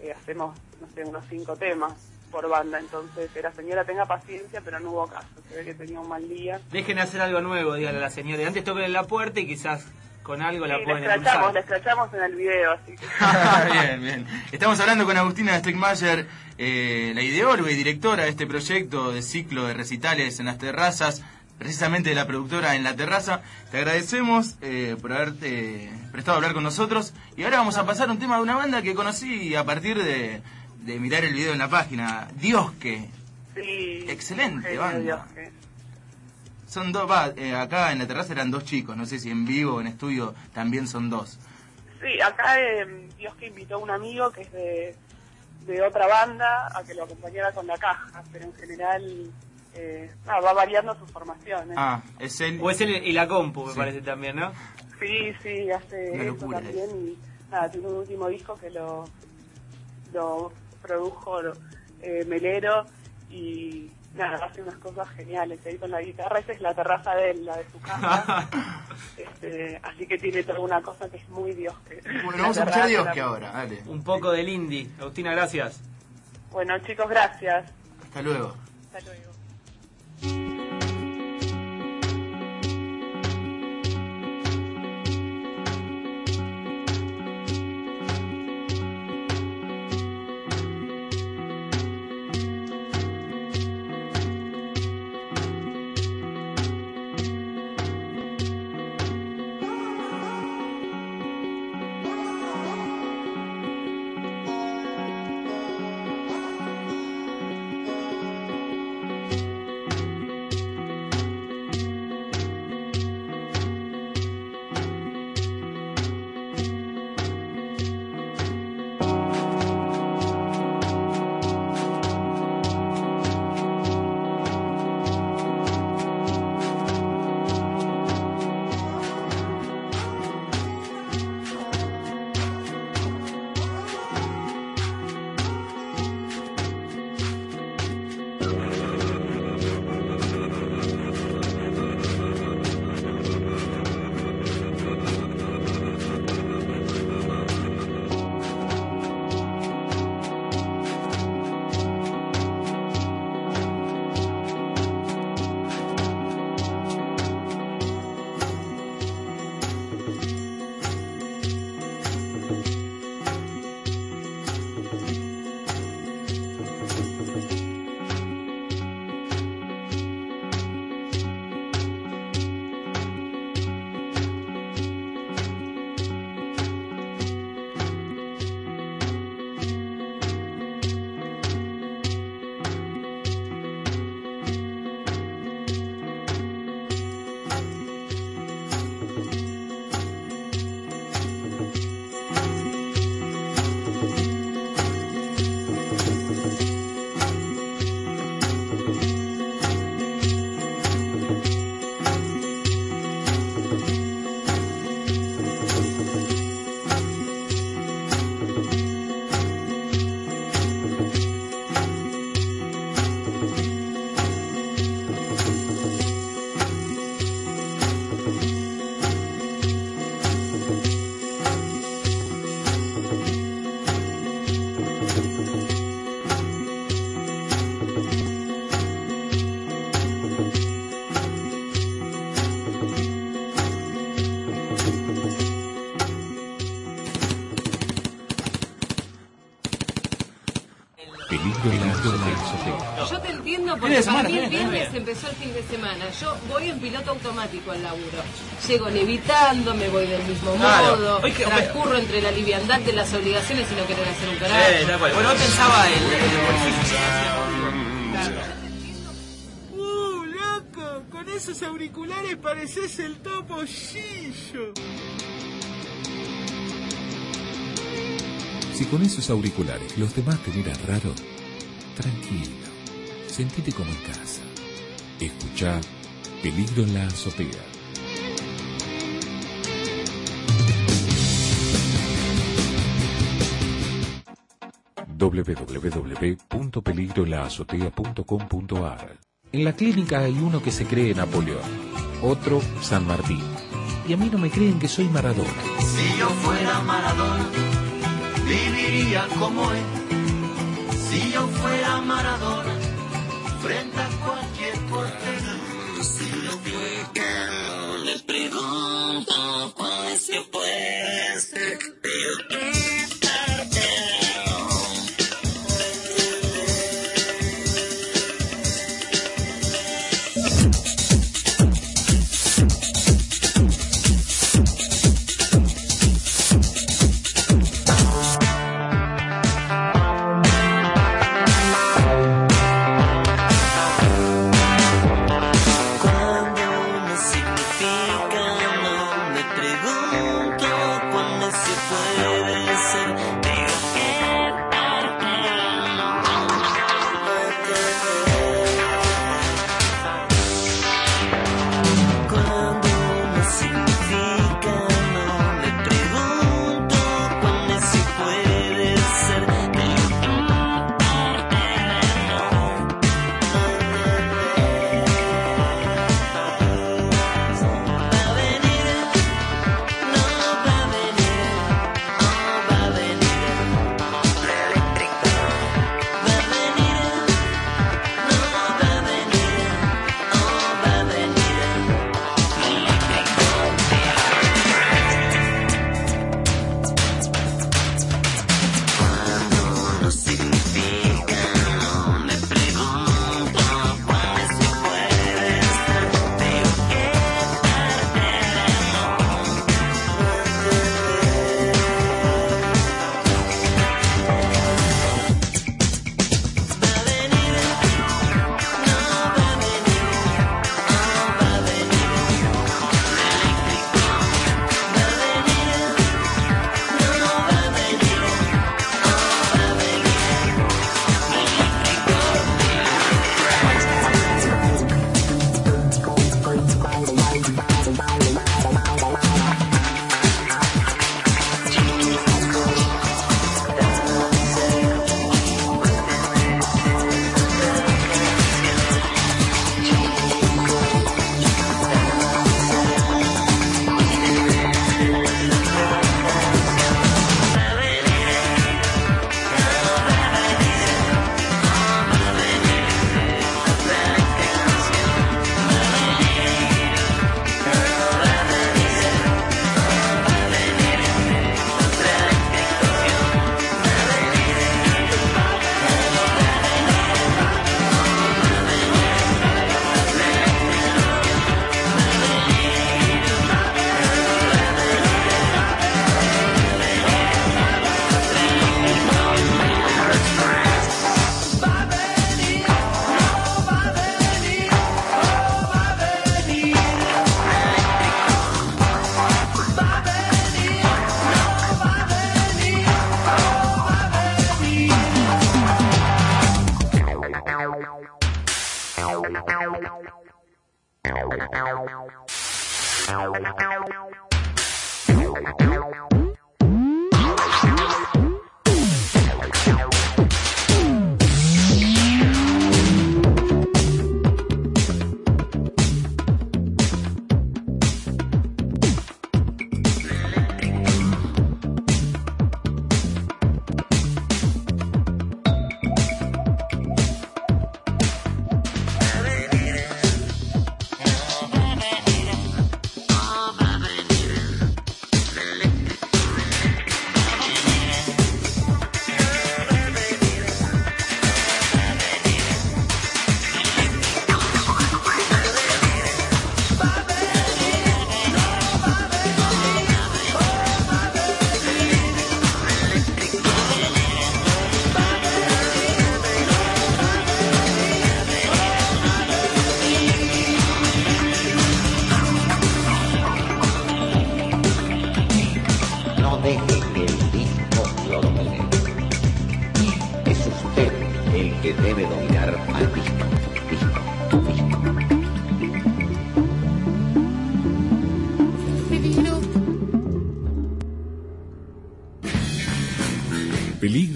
eh, hacemos, no sé, unos cinco temas por banda, entonces era señora tenga paciencia, pero no hubo caso, se ve que tenía un mal día. Dejen hacer algo nuevo, dígale a la señora. Y antes toquen la puerta y quizás con algo la Sí, le pueden escrachamos, le impulsar. escrachamos en el video, así que... bien, bien. Estamos hablando con Agustina Steckmayer, eh, la ideóloga y directora de este proyecto de ciclo de recitales en las terrazas, precisamente de la productora En la Terraza. Te agradecemos eh, por haberte prestado a hablar con nosotros. Y ahora vamos a pasar a un tema de una banda que conocí a partir de, de mirar el video en la página. Dios que. Sí, Excelente banda. Dios, que- Son dos, va, eh, acá en la terraza eran dos chicos, no sé si en vivo o en estudio también son dos. Sí, acá eh, Dios que invitó a un amigo que es de, de otra banda a que lo acompañara con la caja, pero en general eh, nada, va variando su formación. ¿eh? Ah, es él. O es el y la compu, me Sí. parece también, ¿no? Sí, sí, hace Una eso locura también y nada, tiene un último disco que lo, lo produjo eh, Melero y nada, hace unas cosas geniales ahí con la guitarra, esa es la terraza de él, la de su casa. este, así que tiene toda una cosa que es muy Dios. Que, Bueno, vamos a escuchar Dios que ahora, dale. Un poco del indie. Agustina, gracias. Bueno, chicos, gracias. Hasta luego. Hasta luego. Porque de para semana, mí el de viernes empezó el fin de semana. Yo voy en piloto automático al laburo. Llego levitando, me voy del mismo Claro. modo, Hoy que- transcurro entre la liviandad de las obligaciones y no querer hacer un carajo. Eh, tal cual. Bueno, hoy pensaba el, el ¡Uh, loco! Con esos auriculares pareces el topollillo. Si con esos auriculares los demás te miran raro, sentite como en casa. Escucha Peligro en la azotea. www.peligroenlaazotea.com.ar En la clínica hay uno que se cree Napoleón, otro San Martín. Y a mí no me creen que soy Maradona. Si yo fuera Maradona, viviría como él. Si yo fuera Maradona, frente a cualquier portero. Si yo fuera, les pregunto, ¿cuál es ser?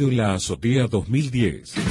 La azotea 2010.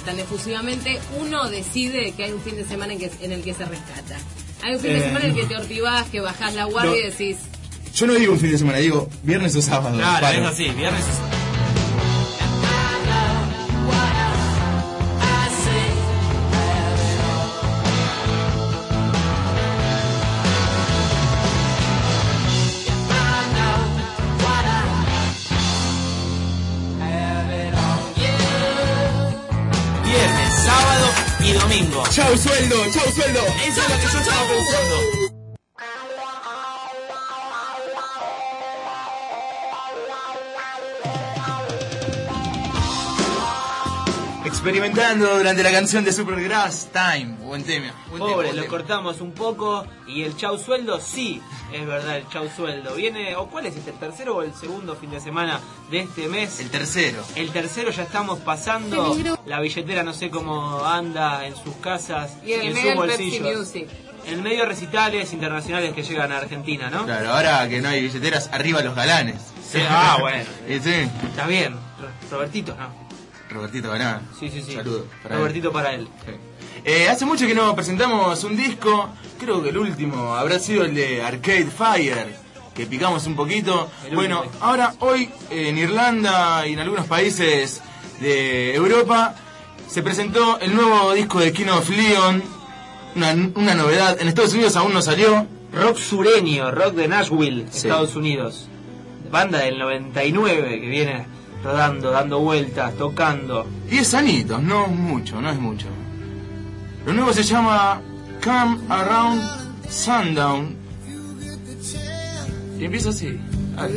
Tan, efusivamente, uno decide que hay un fin de semana en, que, en el que se rescata. Hay un fin de Eh, semana en el que te ortivás, que bajás la guardia y decís, Yo no digo un fin de semana, digo viernes o sábado. Claro, es así, viernes es viernes, sueldo! ¡Chau sueldo! Eso es lo que yo estaba pensando. Experimentando durante la canción de Supergrass Time. Buen tema. Buen tema, Pobre, buen lo tema. cortamos un poco y el chau sueldo, sí, es verdad, el chau sueldo. Viene, o cuál es este, el tercero o el segundo fin de semana de este mes? El tercero. El tercero ya estamos pasando. La billetera no sé cómo anda en sus casas Y en sus bolsillos. En medio de recitales internacionales que llegan a Argentina, ¿no? Claro, ahora que no hay billeteras, arriba los galanes. Sí, ah, bueno. Sí, Está bien. Ro- Robertito, ¿no? Robertito Galán. Sí, sí, sí. Saludos. él. Robertito para él. Sí. Eh, hace mucho que no presentamos un disco, creo que el último habrá sido el de Arcade Fire, que picamos un poquito. Bueno, ahora hoy en Irlanda y en algunos países de Europa se presentó el nuevo disco de King of Leon, una, una novedad. En Estados Unidos aún no salió. Rock sureño, rock de Nashville, Sí. Estados Unidos. Banda del 99 que viene rodando, dando vueltas, tocando. 10 añitos, no mucho, no es mucho. Lo nuevo se llama Come Around Sundown. Y empieza así. Ay.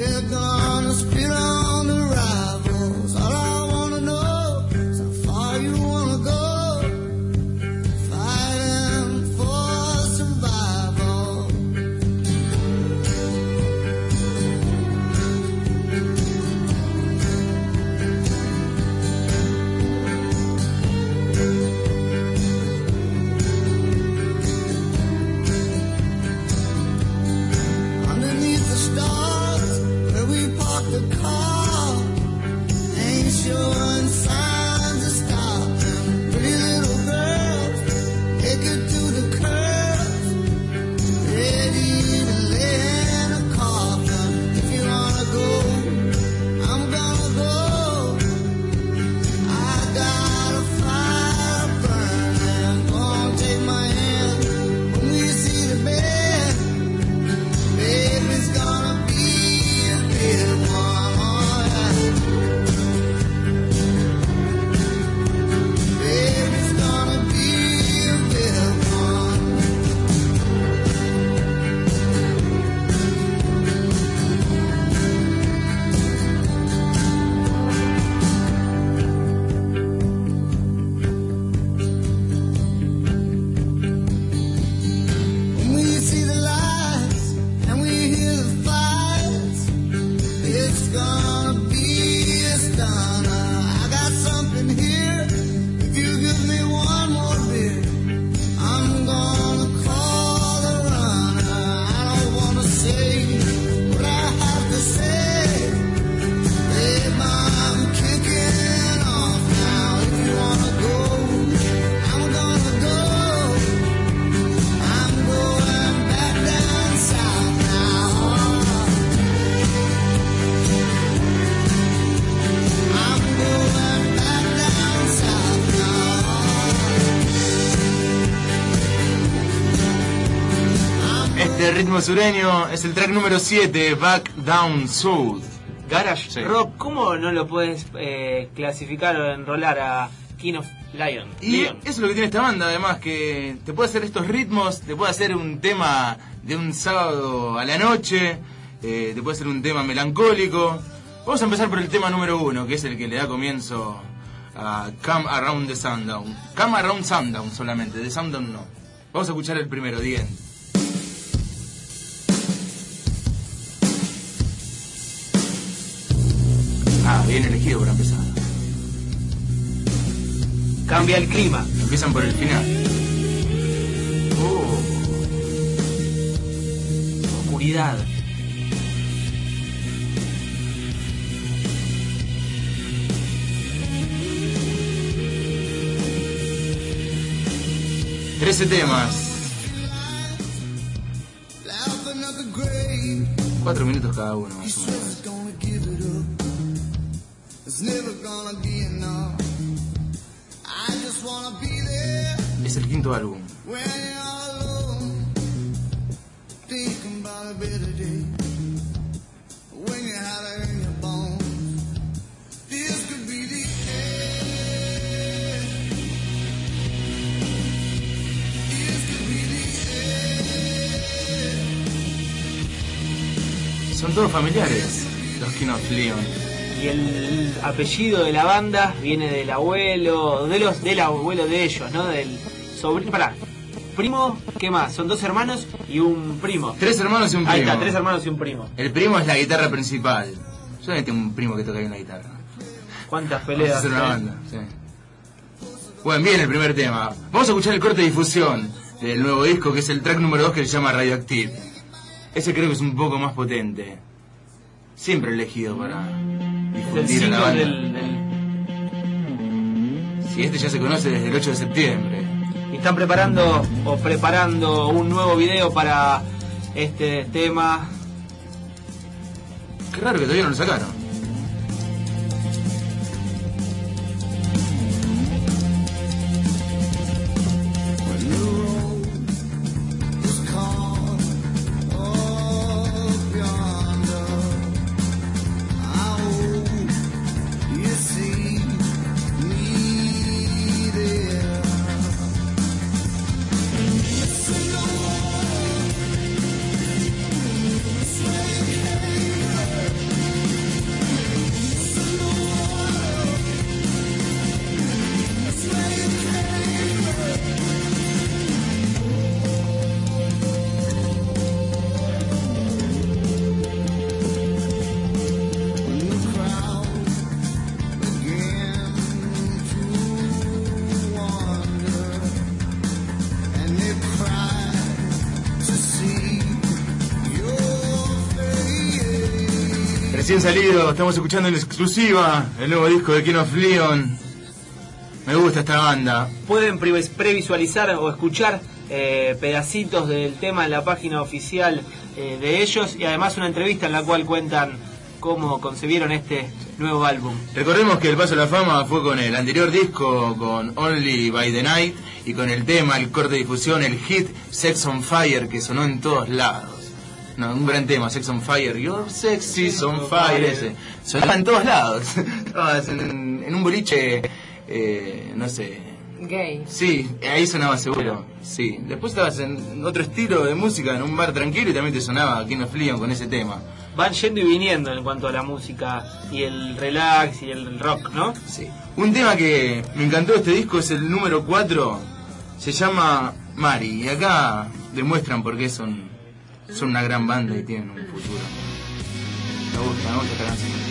Ritmo sureño es el track número 7, Back Down South. Garage Sí. Rock, ¿cómo no lo puedes eh, clasificar o enrolar a King of Lion? Y Leon? eso es lo que tiene esta banda, además, que te puede hacer estos ritmos, te puede hacer un tema de un sábado a la noche, eh, te puede hacer un tema melancólico. Vamos a empezar por el tema número uno, que es el que le da comienzo a Come Around the Sundown. Come Around Sundown solamente, de Sundown no. Vamos a escuchar el primero, Dien. Ah, bien elegido para empezar. Cambia el clima. Empiezan por el final. Oh. Oscuridad. Trece temas. Cuatro minutos cada uno, más o menos. Es el quinto álbum. Son todos familiares, los King of Leon. Y el apellido de la banda viene del abuelo, de los, del abuelo de ellos, ¿no? Del sobrino. Pará, primo, ¿qué más? Son dos hermanos y un primo. Tres hermanos y un Ahí primo. está, tres hermanos y un primo. El primo es la guitarra principal. Yo también tengo un primo que toca ahí una guitarra. ¿Cuántas Vamos a peleas? hacer una banda, sí. Bueno, bien el primer tema. Vamos a escuchar el corte de difusión del nuevo disco, que es el track número 2 que se llama Radioactive. Ese creo que es un poco más potente. Siempre elegido para El difundir a la single banda. del, del- Si este ya se conoce desde el 8 de septiembre. y están preparando o preparando un nuevo video para este tema. Qué raro que todavía no lo sacaron. Salido, estamos escuchando en exclusiva el nuevo disco de King of Leon. Me gusta esta banda. Pueden pre- previsualizar o escuchar eh, pedacitos del tema en la página oficial eh, de ellos y además una entrevista en la cual cuentan cómo concebieron este nuevo álbum. Recordemos que el paso a la fama fue con el anterior disco, con Only by the Night, y con el tema, el corte de difusión, el hit Sex on Fire, que sonó en todos lados. No, un gran tema, Sex on Fire, Your Sex is on Fire, ese. Sonaba en todos lados. Estabas en, en un boliche, eh, no sé. Gay. Sí, ahí sonaba seguro. Sí. Después estabas en otro estilo de música, en un bar tranquilo, y también te sonaba King of Leon con ese tema. Van yendo y viniendo en cuanto a la música y el relax y el rock, ¿no? Sí. Un tema que me encantó de este disco es el número 4, se llama Mari, y acá demuestran por qué son, son una gran banda y tienen un futuro. Gusta.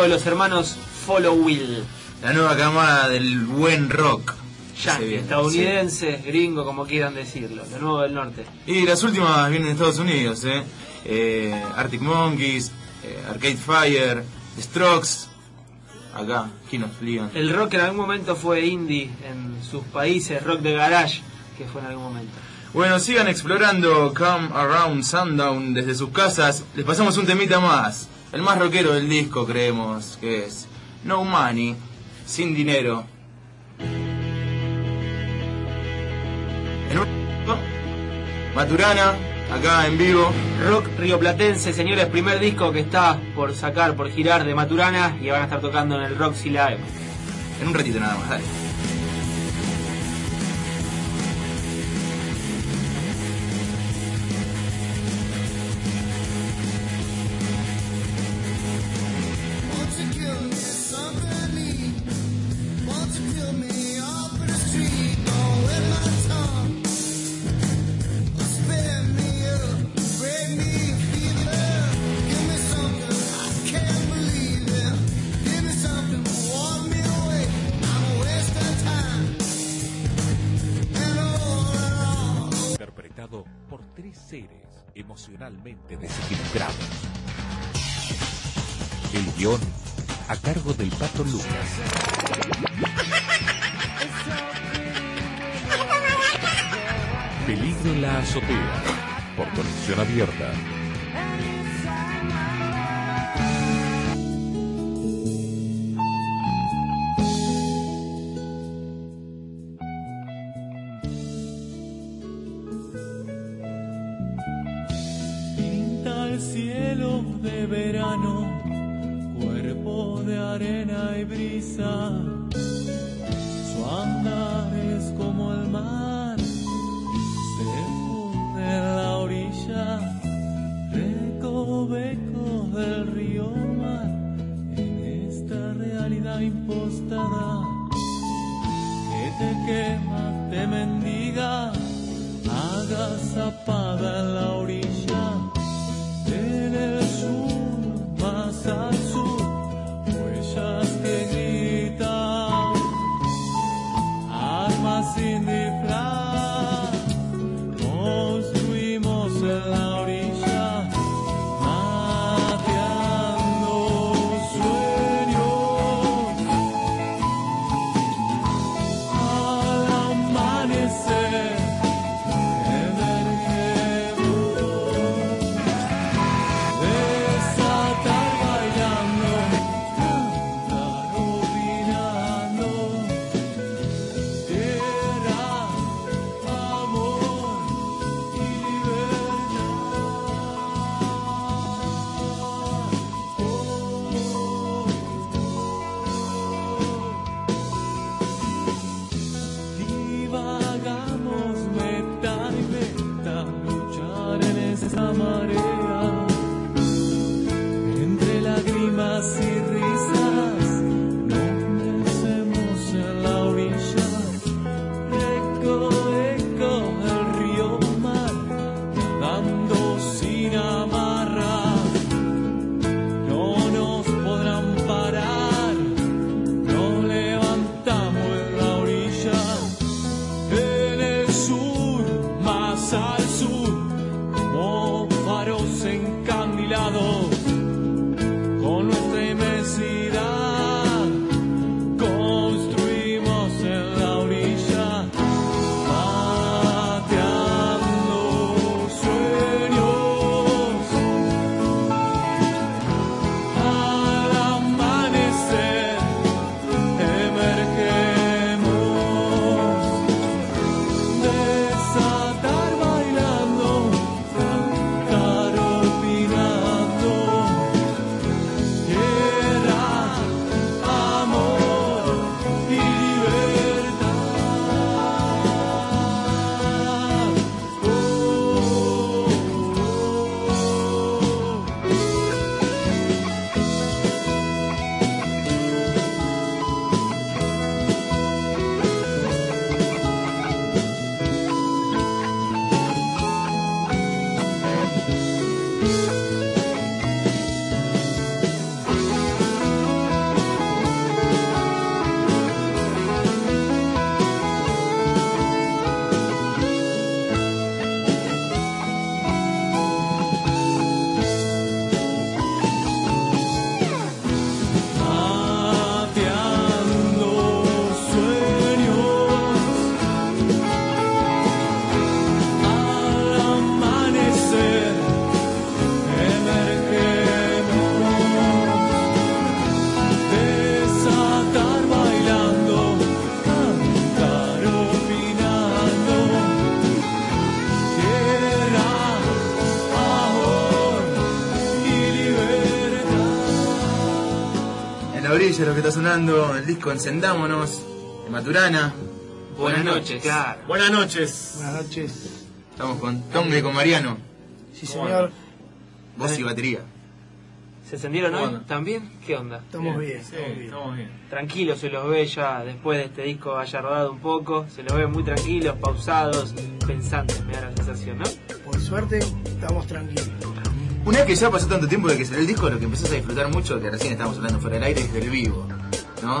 De los hermanos Follow Will. La nueva camada del buen rock. viene, estadounidense, gringo, como quieran decirlo. Lo nuevo del norte. sí. Y las últimas vienen de Estados Unidos, ¿eh? Eh, Arctic Monkeys, eh, Arcade Fire, Strokes. Acá, King of Leon. El rock en algún momento fue indie en sus países, rock de garage, que fue en algún momento. Bueno, sigan explorando Come Around Sundown desde sus casas. Les pasamos un temita más. El más rockero del disco, creemos que es No Money, sin dinero. En un- Maturana, acá en vivo. Rock rioplatense, señores, primer disco que está por sacar, por girar de Maturana y van a estar tocando en el Roxy Live. En un ratito nada más, dale. Tres seres emocionalmente desequilibrados. El guion a cargo del Pato Lucas. Peligro en la azotea. Por conexión abierta. Lo que está sonando, el disco Encendámonos, de Maturana. Buenas noches. Claro. Buenas noches. Buenas noches. Estamos con Tom y con Mariano, Sí, señor. voz y batería. ¿Se encendieron hoy también? ¿Qué onda? Estamos bien, Sí, estamos bien. estamos bien. Tranquilos se los ve ya después de este disco haya rodado un poco. Se los ve muy tranquilos, pausados, pensantes, me da la sensación, ¿no? Por suerte, estamos tranquilos. Una vez que ya pasó tanto tiempo de que salió el disco, lo que empezás a disfrutar mucho, que recién estábamos hablando fuera del aire, es del vivo, ¿no?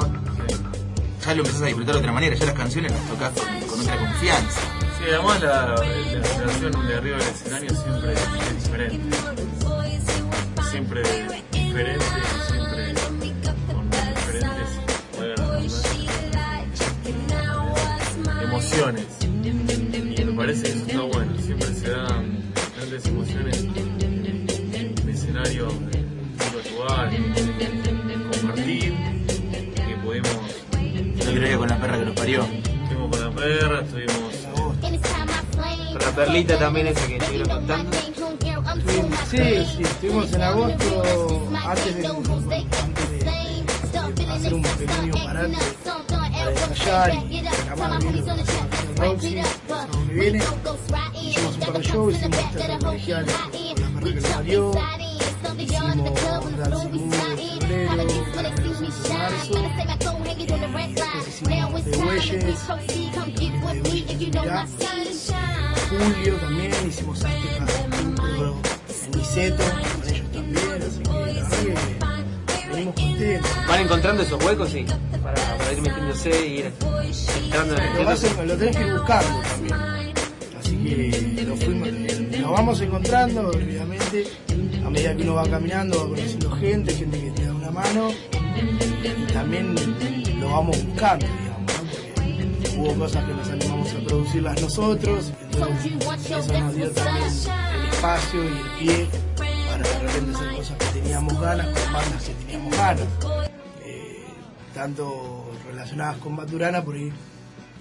Ya lo empezás a disfrutar de otra manera, ya las canciones las tocas con, otra confianza. Sí, además la, la sensación de arriba del escenario siempre es diferente. Siempre diferente, siempre con diferentes redundancia, emociones. Otro día con la perra que nos parió. Estuvimos con la perra, estuvimos Con la perlita también esa que estuvieron contando. Estuvimos- Sí, sí, estuvimos en agosto, antes de, antes de, de hacer un pequeño parate para ensayar y grabar el viene. Hicimos un par de shows, hicimos colegial con la perra que lo parió, hicimos Dancing Mood en febrero, marzo, Mirá. julio también hicimos Azteca en Niceto, con ellos también, así que la verdad que venimos contentos. ¿Van encontrando esos huecos? Sí. Para, para ir metiéndose y ir entrando en Lo, el vas a- lo tenés que ir buscando también. Así que lo, fuimos, lo vamos encontrando, obviamente, a medida que uno va caminando, va conociendo gente, gente que te da una mano, y también lo vamos buscando, digamos, hubo cosas que nos animamos a producirlas nosotros, entonces eso nos dio también el espacio y el pie para de repente hacer cosas que teníamos ganas, con bandas que teníamos ganas. Eh, tanto relacionadas con Maturana por ahí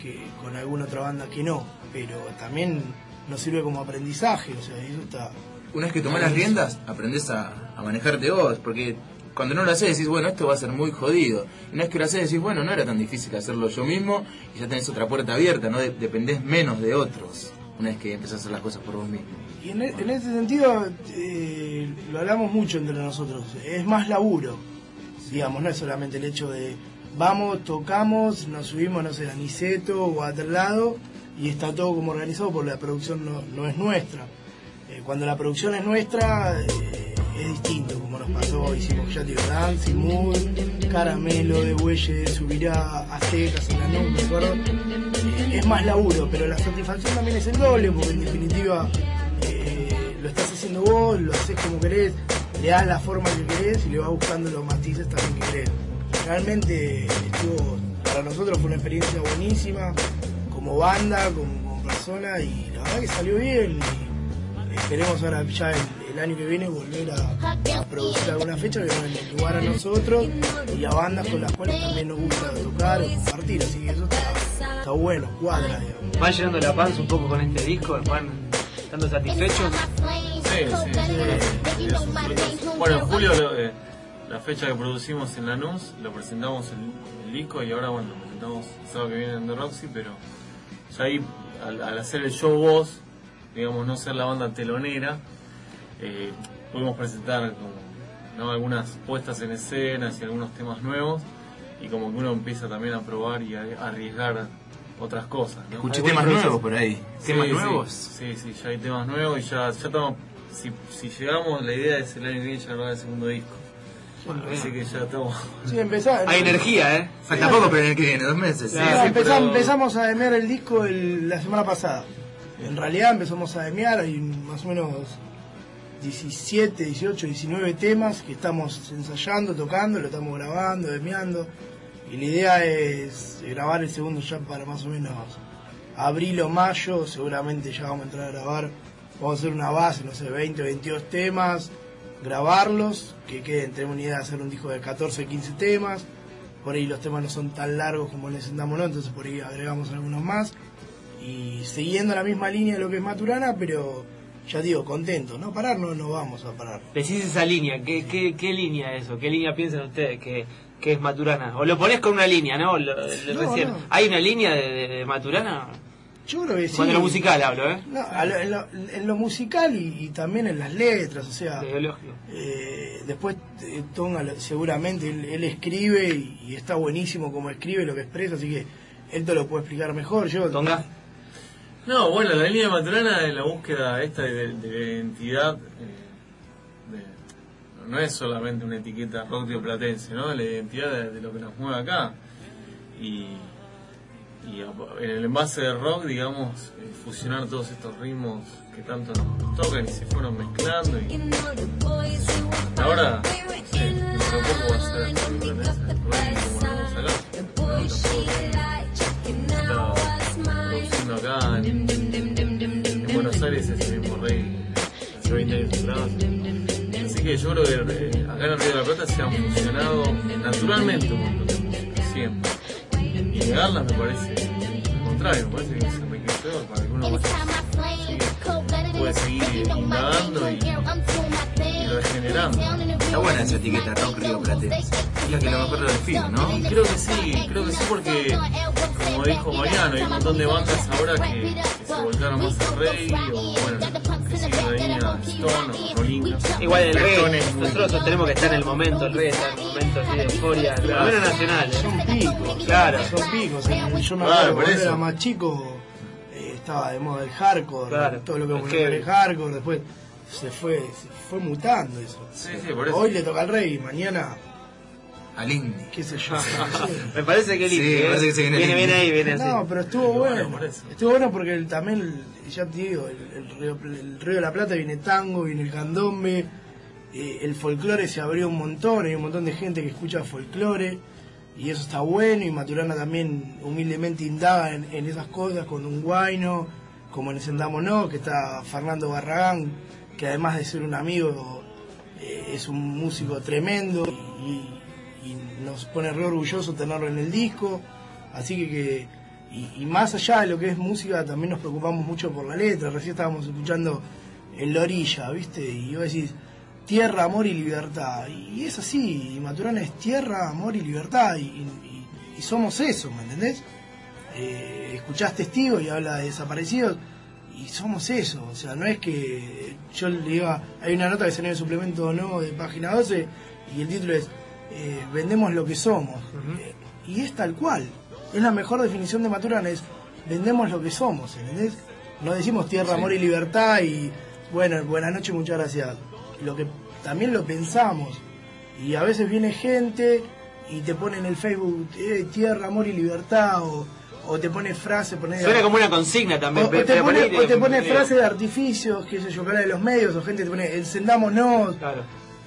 que con alguna otra banda que no, pero también nos sirve como aprendizaje, o sea, eso está... Una vez que tomás las riendas, aprendés a, a manejarte vos, porque cuando no lo haces decís, bueno, esto va a ser muy jodido. Y una vez que lo haces decís, bueno, no era tan difícil hacerlo yo mismo, y ya tenés otra puerta abierta, no De- dependés menos de otros, una vez que empezás a hacer las cosas por vos mismo. Y en, e- ese sentido, eh, lo hablamos mucho entre nosotros, es más laburo, digamos, no es solamente el hecho de vamos, tocamos, nos subimos, no sé, a Niceto o a tal lado, y está todo como organizado porque la producción no, no es nuestra. Eh, cuando la producción es nuestra, eh, es distinto, como nos pasó, hicimos ya digo, Dancing Mood, Caramelo, de Buelle, Subirá, Aztecas, en la no me acuerdo. Eh, es más laburo, pero la satisfacción también es el doble, porque en definitiva eh, lo estás haciendo vos, lo haces como querés, le das la forma que querés y le vas buscando los matices también que querés. Realmente estuvo, para nosotros fue una experiencia buenísima, como banda, como, como persona, y la verdad que salió bien. Y esperemos ahora ya el, el año que viene volver a, a producir alguna fecha que nos lugar a nosotros y a bandas con las cuales también nos gusta tocar o compartir, así que eso está, está bueno, cuadra, digamos. ¿Van llenando la panza un poco con este disco? ¿Van estando satisfechos? Sí, sí, sí. Bueno, en julio eh, la fecha que producimos en Lanús, lo presentamos el, el disco y ahora bueno, lo presentamos el sábado que viene en The Roxy, pero ya ahí al, al hacer el show vos, digamos no ser la banda telonera, eh, pudimos presentar como, ¿no? algunas puestas en escenas y algunos temas nuevos y como que uno empieza también a probar y a a arriesgar otras cosas. ¿no? Escuché temas nuevos por ahí. ¿Temas Sí, nuevos? Sí, sí, ya hay temas nuevos y ya, ya estamos. Si, si llegamos, la idea es el año que viene ya grabar el segundo disco. Así que ya estamos. Sí, empezá- Hay energía, ¿eh? Falta poco, pero en el que viene, dos meses. Sí, pero- empezamos a demear el disco el- la semana pasada. En realidad empezamos a demear, hay más o menos 17, 18, 19 temas que estamos ensayando, tocando, lo estamos grabando, demeando. Y la idea es grabar el segundo ya para más o menos abril o mayo, seguramente ya vamos a entrar a grabar, vamos a hacer una base, no sé, 20 o 22 temas, grabarlos, que queden, tenemos una idea de hacer un disco de 14 15 temas, por ahí los temas no son tan largos como el Sendámonos, entonces por ahí agregamos algunos más, y siguiendo la misma línea de lo que es Maturana, pero ya digo, contento, no parar no, no vamos a parar. Decís esa línea, ¿qué, qué, qué línea es eso? ¿Qué línea piensan ustedes? ¿Que que es Maturana? O lo pones con una línea, ¿no? Lo- lo- No, recién. no. ¿Hay una línea de, de- de Maturana? Yo creo que sí. Cuando lo musical hablo, ¿eh? No, lo- en, lo, en lo musical y, y también en las letras, o sea, eh, después eh, Tonga seguramente él, él escribe y, y está buenísimo como escribe lo que expresa, así que él te lo puede explicar mejor. Yo Tonga. No, bueno, la línea de Maturana es la búsqueda esta de, de identidad. eh, de- no es solamente una etiqueta rock rioplatense, ¿no? La identidad de, de lo que nos mueve acá. Y, y a- en el envase de rock, digamos, eh, fusionar todos estos ritmos que tanto nos tocan y se fueron mezclando. Y ahora, de poco va a ser como lo vamos acá. ¿no? Acá en, en Buenos Aires es el mismo rey hace 20 años. Así que yo creo que eh, acá en el Río de la Plata se han funcionado naturalmente un montón siempre. Y negarlas me parece al contrario, me parece que es enriquecedor para que uno sigue- puede seguir indagando y, y regenerando. Está buena esa etiqueta rock río platense. Es la que a lo mejor lo define, ¿no? Y creo que sí, creo que sí porque, como dijo Mariano, hay un montón de bandas ahora que, que se volcaron más al reggae o bueno, la Stone. Igual el muy- nosotros tenemos que estar en el momento, el reggae está en el momento así de euforia, lo menos nacional. ¿eh? son picos, Claro. son picos. Yo me Claro, acuerdo cuando eso. era más chico, estaba de moda el hardcore, Claro, todo lo que heavy. el hardcore, después se fue, se fue mutando eso. Sí, sí, por eso. Hoy le toca al rey, mañana, Al indie. qué sé yo. Me parece que el Sí, indie, ¿eh? parece que se viene viene ahí, viene así. No, pero estuvo Bueno, bueno. por eso. Estuvo bueno porque el- también, el- ya te digo, el, el río, el Río de la Plata viene tango, viene el candombe, eh, el folclore se abrió un montón, hay un montón de gente que escucha folclore y eso está bueno y Maturana también humildemente indaga en, esas cosas con un guayno, como en el Sendámonos, que está Fernando Barragán, que además de ser un amigo eh, es un músico tremendo y, y nos pone re orgulloso tenerlo en el disco. Así que, que- y, y más allá de lo que es música, también nos preocupamos mucho por la letra. Recién estábamos escuchando en la orilla, ¿viste? Y vos decís, tierra, amor y libertad. Y, es así, y Maturana es tierra, amor y libertad. Y, y- y somos eso, ¿me entendés? Eh, escuchás testigos y habla de desaparecidos y somos eso, o sea, no es que yo le diga, hay una nota que salió en el suplemento no de página 12 y el título es eh, vendemos lo que somos Eh, y es tal cual, es la mejor definición de Maturana, es vendemos lo que somos, ¿entendés? No decimos tierra, amor y libertad y bueno, buenas noches, muchas gracias. Lo que también lo pensamos y a veces viene gente y te pone en el Facebook eh, tierra, amor y libertad o, o te pone frase, pone Suena como una consigna también. o te pone, o te pone ponele- frases de artificios, que sé yo, que habla de los medios, o gente te pone encendámonos. Claro.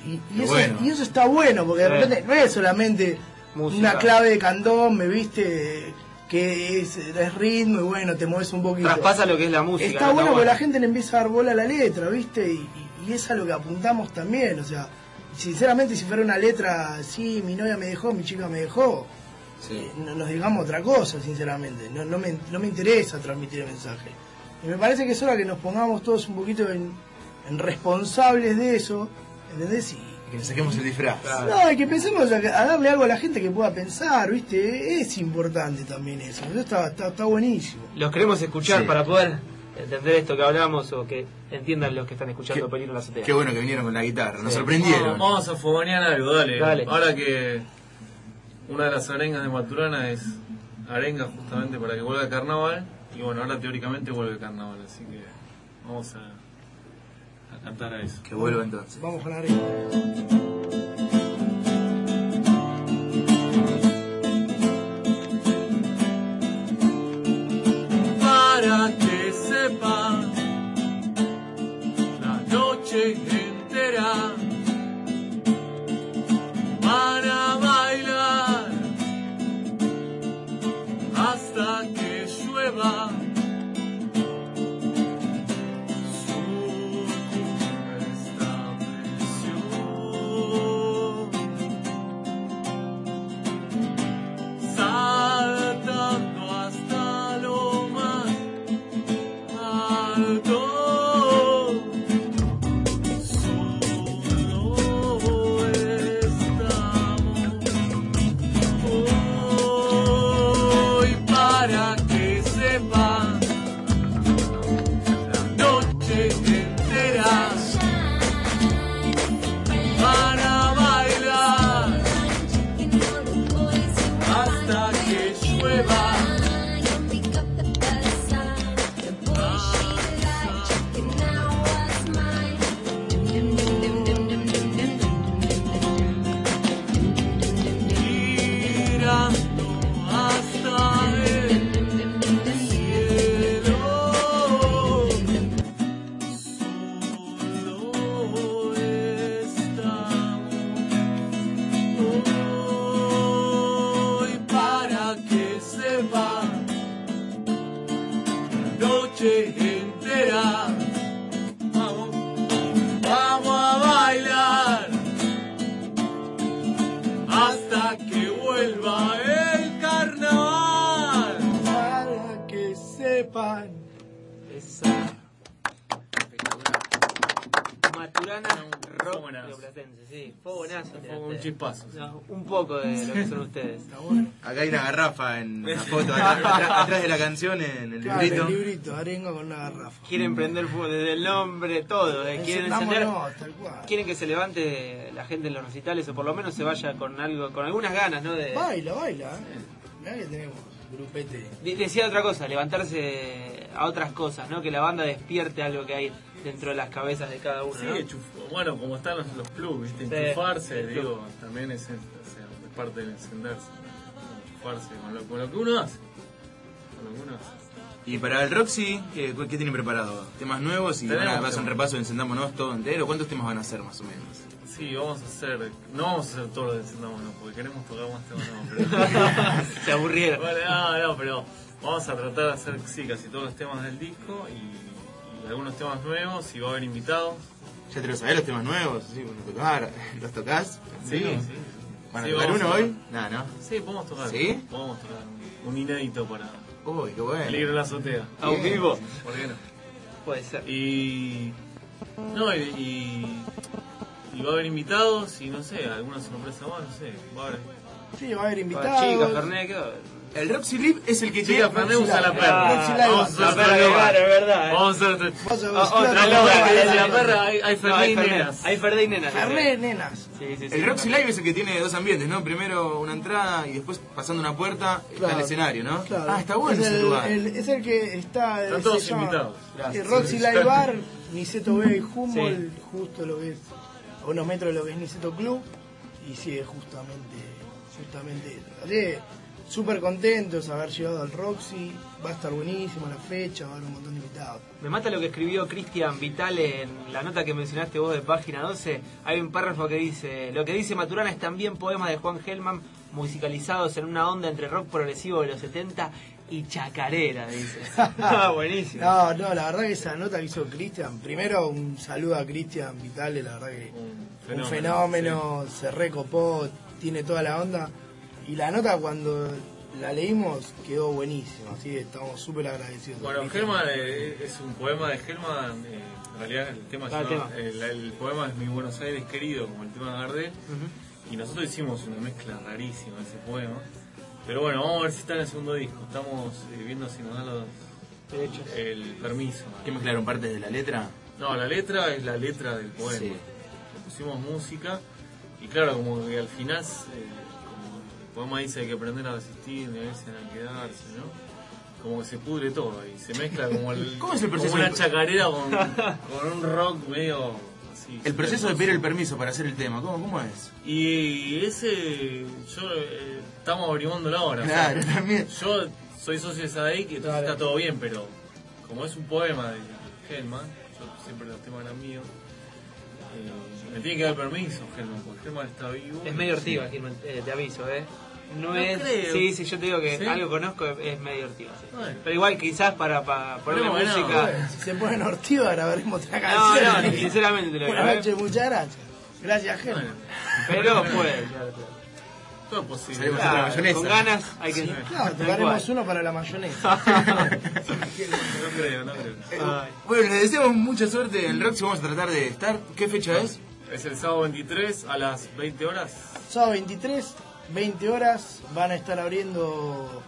Y, eso, bueno. y eso está bueno, porque de repente no es solamente Música. una clave de candón, me viste, que es, es ritmo y bueno, te mueves un poquito. Traspasa lo que es la música. Está ¿no? bueno porque la gente le empieza a dar bola a la letra, ¿viste? Y, y- es a lo que apuntamos también, o sea, sinceramente si fuera una letra, sí, mi novia me dejó, mi chica me dejó, eh, no nos digamos otra cosa, sinceramente, no, no, me, no me interesa transmitir el mensaje. Y me parece que es hora que nos pongamos todos un poquito en, en responsables de eso, ¿entendés? Y, Que le saquemos el disfraz. no, y que empecemos a, a darle algo a la gente que pueda pensar, ¿viste? Es importante también eso, eso está, está, está buenísimo. Los queremos escuchar Sí. para poder entender esto que hablamos o que entiendan los que están escuchando Peligro en la azotea. Qué bueno que vinieron con la guitarra, nos Sí. sorprendieron. Vamos, vamos a fogonear algo, dale. Dale. Ahora que una de las arengas de Maturana es arenga justamente para que vuelva el carnaval. Y bueno, ahora teóricamente vuelve el carnaval, así que vamos a, a cantar a eso. Que vuelva entonces. Vamos con la arena. para noche entera van a bailar hasta que llueva Acá hay una garrafa en la foto, atrás, atrás- atrás de la canción, en el Claro, librito. el librito, arenga con una garrafa. Quieren prender fuego desde el nombre, todo. eh. Quieren encender. Encendámonos, tal cual. Quieren que se levante la gente en los recitales o por lo menos se vaya con algo, con algunas ganas, ¿no? De, Baila, baila. ¿eh? Mirá que tenemos grupete. De- Decía otra cosa, levantarse a otras cosas, ¿no? Que la banda despierte algo que hay dentro de las cabezas de cada uno, Sí, ¿no? bueno, como están los, los clubes, ¿viste? Sí, enchufarse, el club. digo, también es, es parte del encenderse, enchufarse con lo, con lo que uno hace. Con lo que uno hace. Y para el Roxy, ¿qué, qué tienen preparado? ¿Temas nuevos? Y van a vas a un repaso de Encendámonos todo entero. ¿Cuántos temas van a hacer más o menos? Sí, vamos a hacer, no vamos a hacer todo lo de encendámonos, porque queremos tocar más temas nuevos, pero... Se aburrieron. Bueno, no, no, pero vamos a tratar de hacer, sí, casi todos los temas del disco y, y algunos temas nuevos y va a haber invitados. ¿Ya te lo sabés los temas nuevos? Sí, bueno, tocar. ¿Los tocás? Sí, sí. ¿Van a Sí, tocar uno a- hoy? No, no. Sí, podemos tocar. ¿Sí? Podemos tocar un, inédito para Uy, qué bueno. Peligro en la azotea. ¿A un vivo? ¿Por qué no? Puede ser. Y. No, y, y. y va a haber invitados y no sé, alguna sorpresa más, no sé. Va a haber. Sí, va a haber invitados. chicas, Fernet, ¿qué va a haber? El Roxy Live es el que Chica, tiene... Fernet la perra. Vamos a La perra que verdad. ¿eh? Vamos a hacer otro. Vos sos- Ah, otra sos- no, vos la perra hay, Fernet hay y nenas. Hay Fernet y nenas. Fernet, nenas. Sí, sí, sí. El Roxy Live es el que tiene dos ambientes, ¿no? Primero una entrada y después pasando una puerta está el escenario, ¿no? Claro. Ah, está bueno es ese el, lugar. el- es el que está. Están todos llama- invitados. El Roxy Live Bar, Niceto B y Humboldt, justo lo que es. A unos metros de lo que es Niceto Club. Y sí, es justamente. Justamente que, súper contentos de haber llegado al Roxy. Va a estar buenísimo la fecha, va a haber un montón de invitados. Me mata lo que escribió Cristian Vital en la nota que mencionaste vos de página 12. Hay un párrafo que dice, lo que dice Maturana es también poemas de Juan Gelman musicalizados en una onda entre rock progresivo de los 70 y chacarera, dice. Ah, buenísimo. No, no, la verdad que esa nota que hizo Cristian, primero un saludo a Cristian Vitale, la verdad que Un un fenómeno, se recopó, tiene toda la onda. Y la nota cuando la leímos quedó buenísima, así que estamos súper agradecidos. Bueno. Helman eh, es un poema de Helman. eh, en realidad, el tema, Ah, el tema. el, el poema es Mi Buenos Aires querido, como el tema de Gardel. Y nosotros hicimos una mezcla rarísima de ese poema. Pero bueno, vamos a ver si está en el segundo disco. Estamos eh, viendo si nos dan los, el permiso. ¿Qué mezclaron partes de la letra? No, la letra es la letra del poema. Sí. Le pusimos música y claro, como que al final, poema dice hay que aprender a resistir, ni a veces a quedarse, ¿no? Como que se pudre todo y se mezcla como, el, ¿Cómo es el proceso como una chacarera con, con un rock medio así. El proceso de pedir el permiso para hacer el tema, ¿cómo, cómo es? Y ese, yo, eh, estamos averiguándolo ahora. o sea, Claro, también. Yo soy socio de SADEI, que entonces está todo bien, pero como es un poema de Helman, yo siempre los temas eran míos, eh, me tiene que dar permiso Helman, porque Helman está vivo. Es medio ortiva, Gilman, eh, te aviso, ¿eh? No, No es. creo. Sí, sí, yo te digo que ¿Sí? algo conozco, es medio ortiva, sí. Bueno. Pero igual, quizás para, para ponerle No, no, música. Bueno, si se ponen ortiva grabaremos otra No, canción. no, sinceramente te lo digo. Buenas noches, muchas gracias. Gracias, Germán. Bueno, Pero puede, claro, claro. todo es posible. Salimos Claro, a la mayonesa. con ganas hay que. Claro, tal tocaremos uno para la mayonesa. No creo, no creo. Ay. Bueno, les deseamos mucha suerte en el Roxy, vamos a tratar de estar. ¿Qué fecha es? Es el sábado 23 a las 20 horas. Sábado 23, 20 horas, van a estar abriendo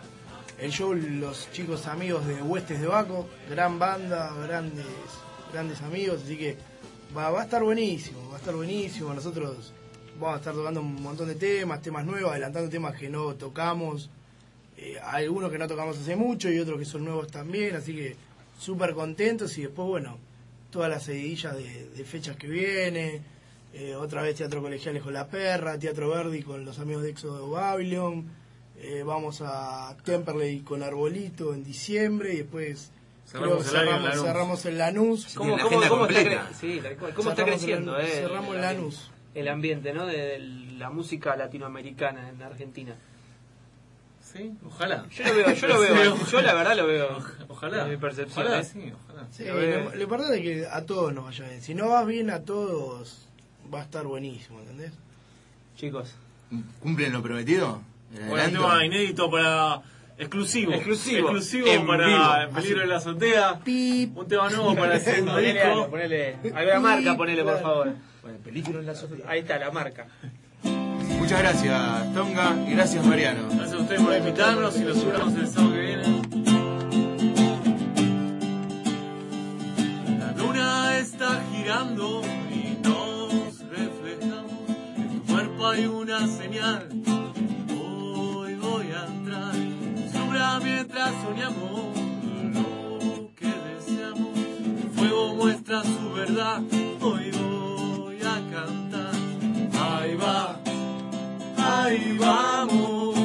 el show los chicos amigos de Huestes de Baco, gran banda, grandes, grandes amigos, así que va, va a estar buenísimo, va a estar buenísimo. Nosotros vamos a estar tocando un montón de temas, temas nuevos, adelantando temas que no tocamos, eh, algunos que no tocamos hace mucho y otros que son nuevos también, así que súper contentos y después, bueno, todas las seguidillas de, de fechas que viene, eh, otra vez Teatro Colegiales con La Perra, Teatro Verdi con los amigos de Éxodo Babylon, eh, vamos a Temperley con Arbolito en diciembre y después Cerramos creo que el cerramos, Lanús. cerramos Lanús. ¿Cómo, Tiene la cómo, agenda cómo está, completa. cre- sí, tal cual. ¿Cómo está Cerramos creciendo, en- eh? cerramos el, Lanús. el ambiente, ¿no? De la música latinoamericana en Argentina. ¿Sí? Ojalá. Yo lo veo, yo lo veo, yo la verdad lo veo. Ojalá. Es mi percepción. Ojalá, ¿eh? sí, ojalá. Sí, lo importante es que a todos nos vaya bien. Si no vas bien a todos, va a estar buenísimo, ¿entendés? Chicos. ¿Cumplen lo prometido? ¿El Bueno, tema inédito para. Exclusivo. Exclusivo. Exclusivo En para vivo. El Peligro de la Azotea. Pip. Un tema nuevo para el segundo Ponele, algo, disco. ponele. Alguna marca, ponele, por favor. Bueno, peligro en la azotea. Ahí está la marca. Muchas gracias, Tonga, y gracias, Mariano. Gracias a ustedes por invitarnos y los esperamos el sábado que viene. La luna está girando Hay una señal. Hoy voy a entrar. Sobra mientras soñamos lo que deseamos. El fuego muestra su verdad. Hoy voy a cantar. Ahí va, ahí vamos.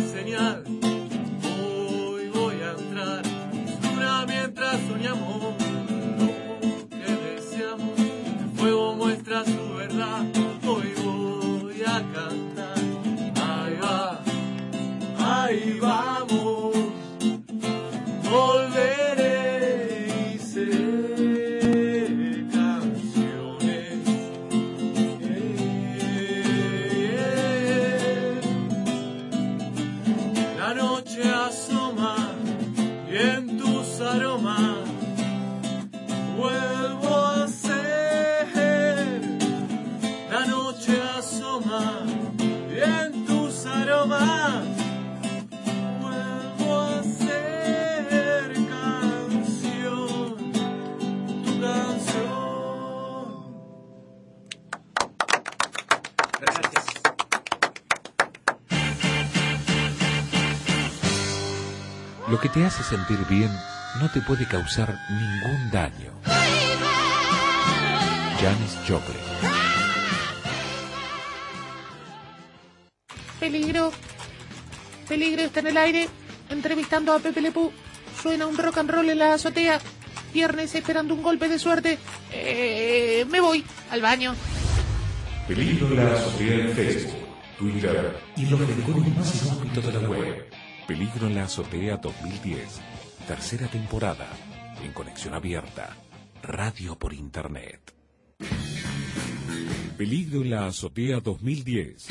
Señal. Hoy voy a entrar. Mientras soñamos lo que deseamos. El fuego muestra su verdad. Hoy voy a cantar. Ahí va, ahí vamos. Sentir bien no te puede causar ningún daño. Janis Joplin. Peligro. Peligro está en el aire. Entrevistando a Pepe Lepú. Suena un rock and roll en la azotea. Viernes esperando un golpe de suerte. Eh, me voy al baño. Peligro en la azotea en Facebook, Twitter y los rincones más inhóspitos de la web. Peligro en la azotea 2010. Tercera temporada. En conexión abierta. Radio por Internet. Peligro en la azotea 2010.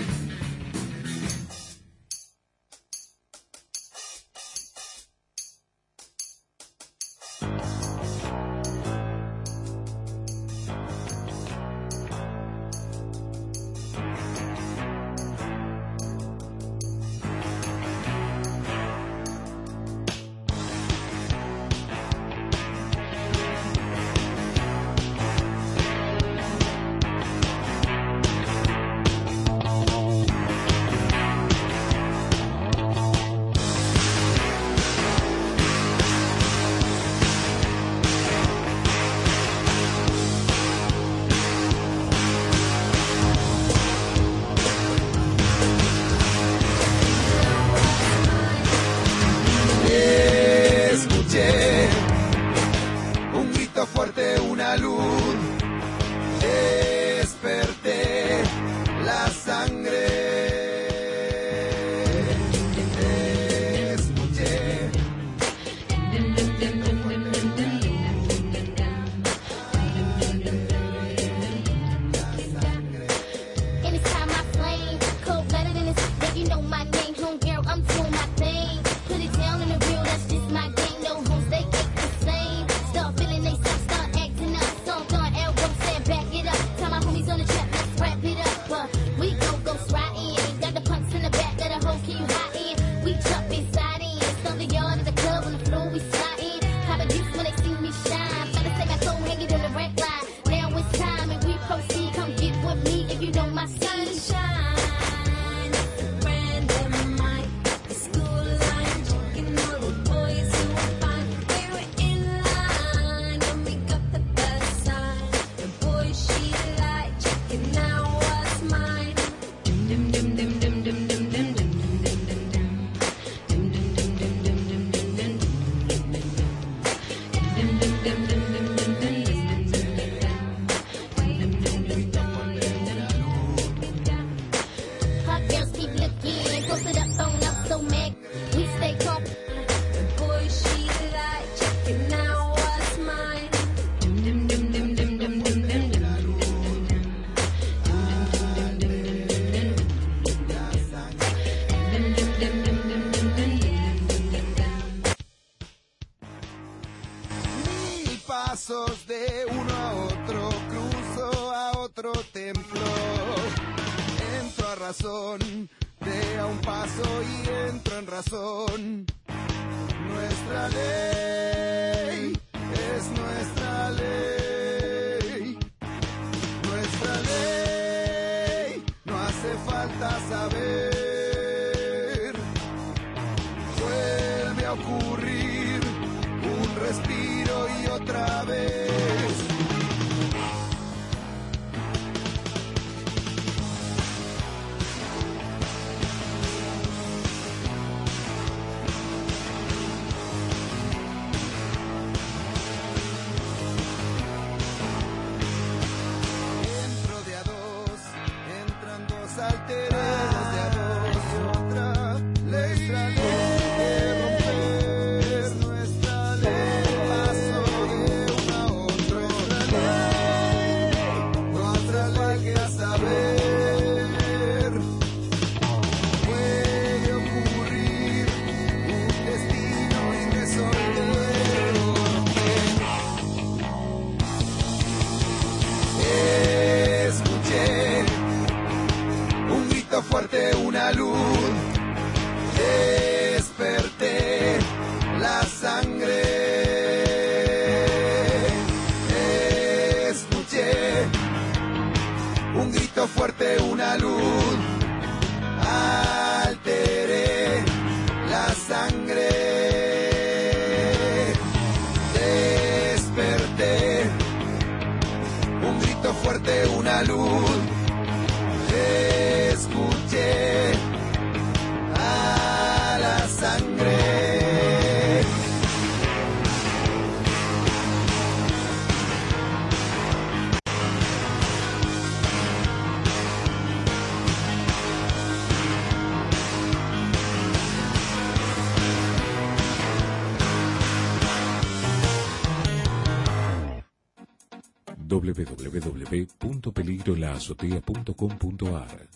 www.peligrolaazotea.com.ar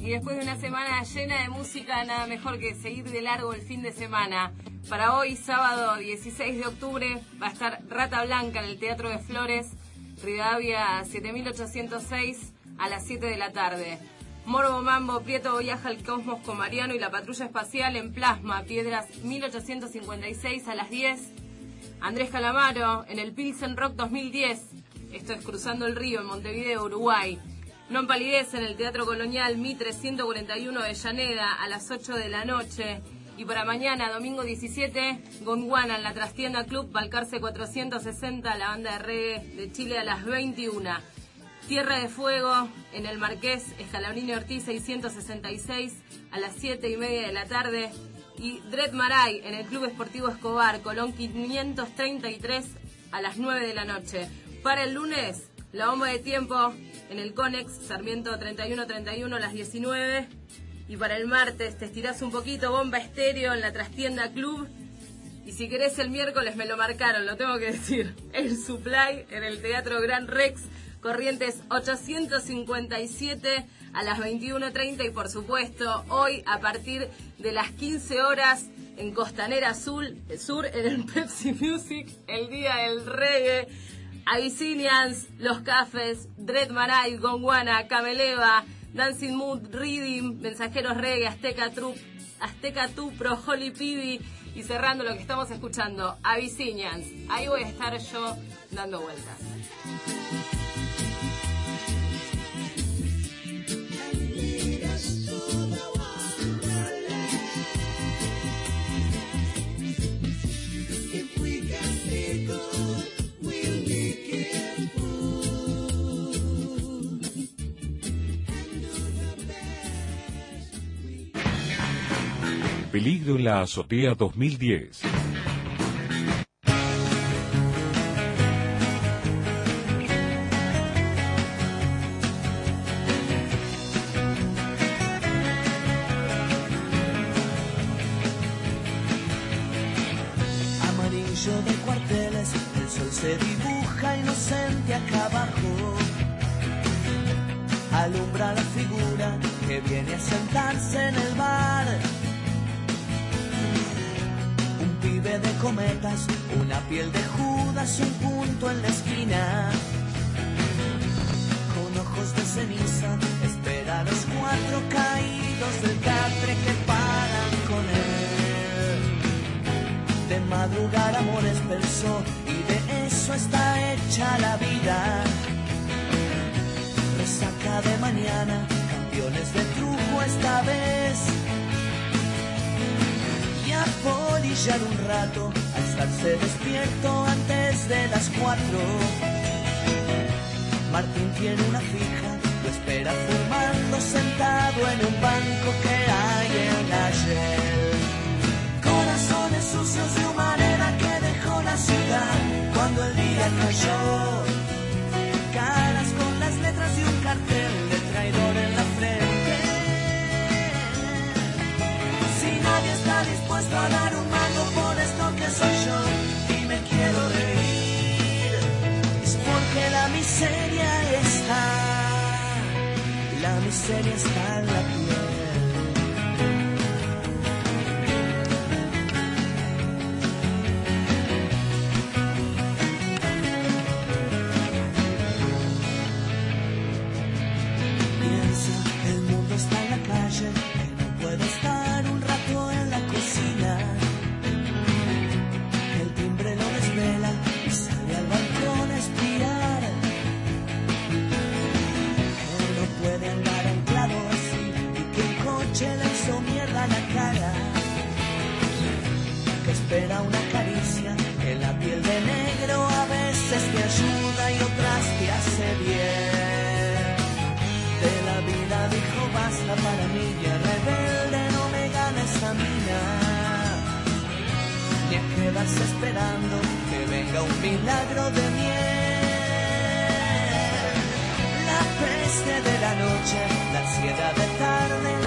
Y después de una semana llena de música, nada mejor que seguir de largo el fin de semana. Para hoy, sábado 16 de octubre, va a estar Rata Blanca en el Teatro de Flores, Rivadavia 7806 a las 7 de la tarde. Morbo Mambo, Prieto viaja al cosmos con Mariano y la patrulla espacial en Plasma, Piedras 1856 a las 10. Andrés Calamaro en el Pilsen Rock 2010. Esto es Cruzando el Río en Montevideo, Uruguay. Non Palidez en el Teatro Colonial Mitre 141 de Llaneda a las 8 de la noche. Y para mañana, domingo 17, Gondwana en la Trastienda Club Balcarce 460, la banda de reggae de Chile a las 21. Tierra de Fuego en el Marqués Escalabrini Ortiz 666 a las 7 y media de la tarde. Y Dred Maray en el Club Esportivo Escobar, Colón 533 a las 9 de la noche. Para el lunes, la bomba de tiempo en el Conex, Sarmiento 3131 a las 19. Y para el martes te estirás un poquito, bomba estéreo en la Trastienda Club. Y si querés el miércoles me lo marcaron, lo tengo que decir. El Supply en el Teatro Gran Rex, Corrientes 857 a las 21.30 y por supuesto hoy a partir de las 15 horas en Costanera Azul, Sur en el Pepsi Music, el Día del Reggae. Abyssinians, Los Cafés, Dread Maray, Gonguana, Cameleva, Dancing Mood, Reading, Mensajeros Reggae, Azteca Trup, Azteca Tupro, Holy Pibi y cerrando lo que estamos escuchando, Abyssinians. Ahí voy a estar yo dando vueltas. Peligro en la azotea 2010. Amarillo de cuarteles, el sol se dibuja inocente acá abajo. Alumbra la figura que viene a sentarse una piel de Judas, un punto en la esquina. Con ojos de ceniza, espera a los cuatro caídos del catre que paran con él. De madrugar amores pensó y de eso está hecha la vida. Resaca de mañana, campeones de truco esta vez. Y a polillar un rato, a estarse despierto antes de las cuatro. Martín tiene una fija, lo espera fumando sentado en un banco que hay en la Shell. Corazones sucios de humanidad que dejó la ciudad cuando el día cayó. Caras con las letras de un cartel miseria está, la miseria está en la piel. La cara. Que espera una caricia, que la piel de negro a veces te ayuda y otras te hace bien de la vida dijo basta para mí ya rebelde no me ganes a mina ni a quedarse esperando que venga un milagro de miel la peste de la noche la ansiedad de tarde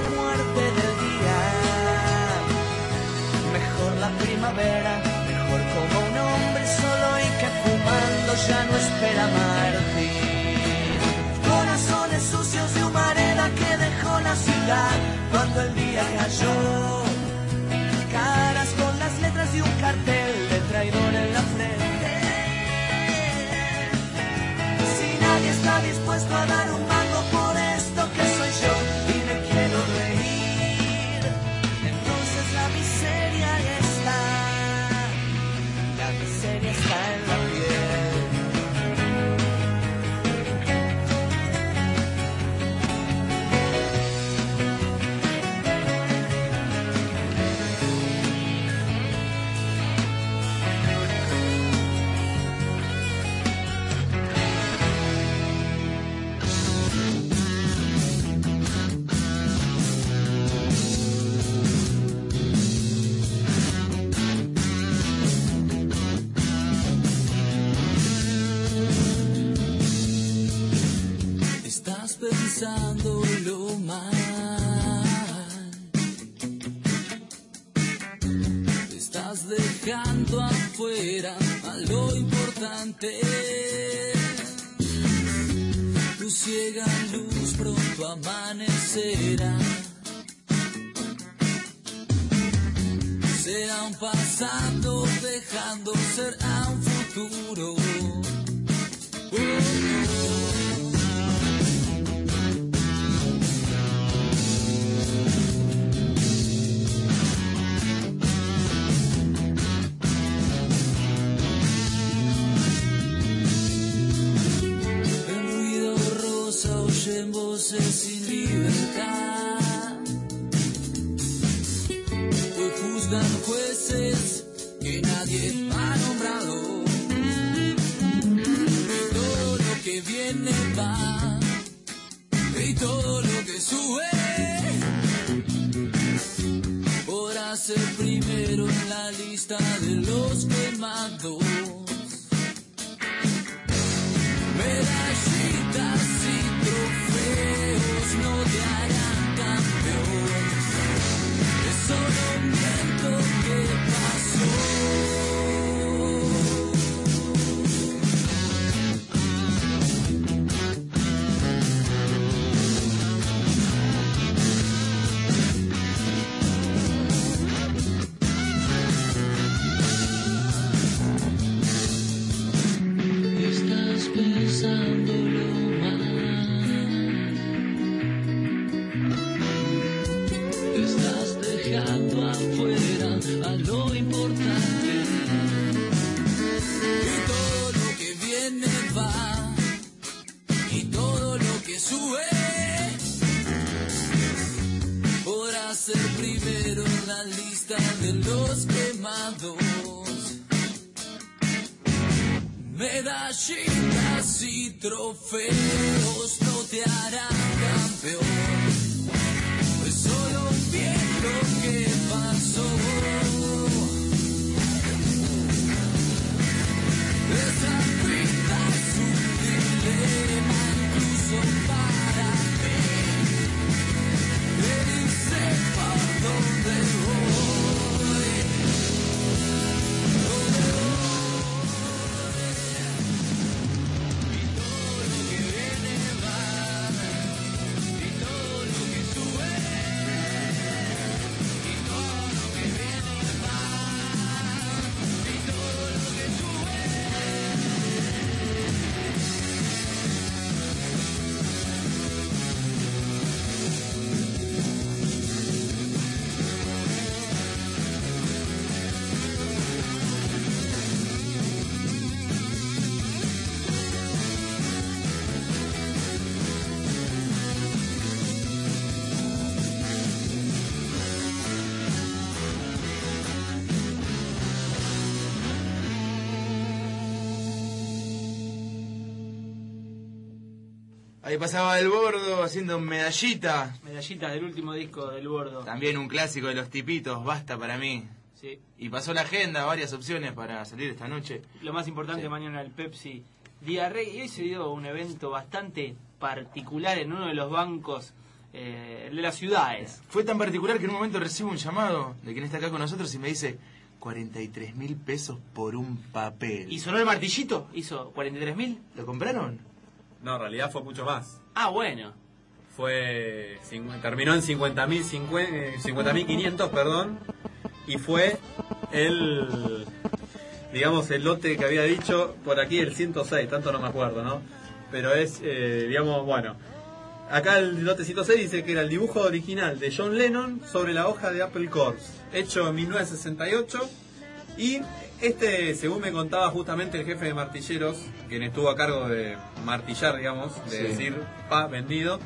la primavera mejor como un hombre solo y que fumando ya no espera Martín corazones sucios de humareda que dejó la ciudad cuando el día cayó. Caras con las letras de un cartel ser primero en la lista de los quemados. Medallitas y trofeos no te harán campeón. Pues solo viendo que pasó. Esa vida es un dilema, incluso por Ahí pasaba el bordo haciendo medallita. Medallita del último disco del Bordo. También un clásico de los tipitos, basta para mí. Sí. Y pasó la agenda, varias opciones para salir esta noche. Lo más importante Sí. mañana el Pepsi Día Rey. Y hoy se dio un evento bastante particular en uno de los bancos eh, de las ciudades. Fue tan particular que en un momento recibo un llamado de quien está acá con nosotros y me dice 43 mil pesos por un papel. ¿Y sonó el martillito? ¿Hizo 43 mil? ¿Lo compraron? No, en realidad fue mucho más. Ah, bueno. Fue terminó en 50.000 cincuen- eh, 50.500, perdón, y fue el digamos el lote que había dicho por aquí el 106, tanto no me acuerdo, ¿no? Pero es eh, digamos, bueno, acá el lote 106 dice que era el dibujo original de John Lennon sobre la hoja de Apple Corps, hecho en 1968 y este, según me contaba justamente el jefe de martilleros, quien estuvo a cargo de martillar, digamos, de Sí. decir pa vendido,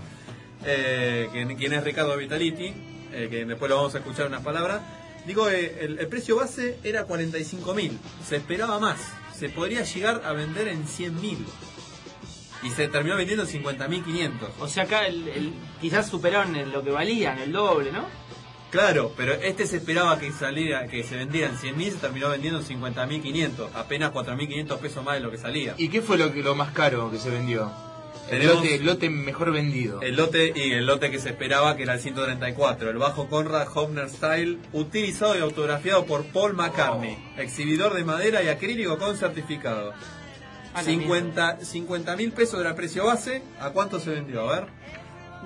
eh, quien, quien es Ricardo Vitaliti, eh, que después lo vamos a escuchar unas palabras, digo, eh, el, el precio base era 45 mil, se esperaba más, se podría llegar a vender en 100 mil. Y se terminó vendiendo en 50.500. O sea, acá el, el- quizás superaron lo que valían, el doble, ¿no? Claro, pero este se esperaba que saliera, que se vendiera en 100.000, se terminó vendiendo en 50.500, apenas 4.500 pesos más de lo que salía. ¿Y qué fue lo, que- lo más caro que se vendió? El lote, el lote mejor vendido. El lote y el lote que se esperaba que era el 134, el bajo Conrad Hofner Style, utilizado y autografiado por Paul McCartney, exhibidor de madera y acrílico con certificado. A la 50 mil pesos era el precio base, ¿a cuánto se vendió? A ver.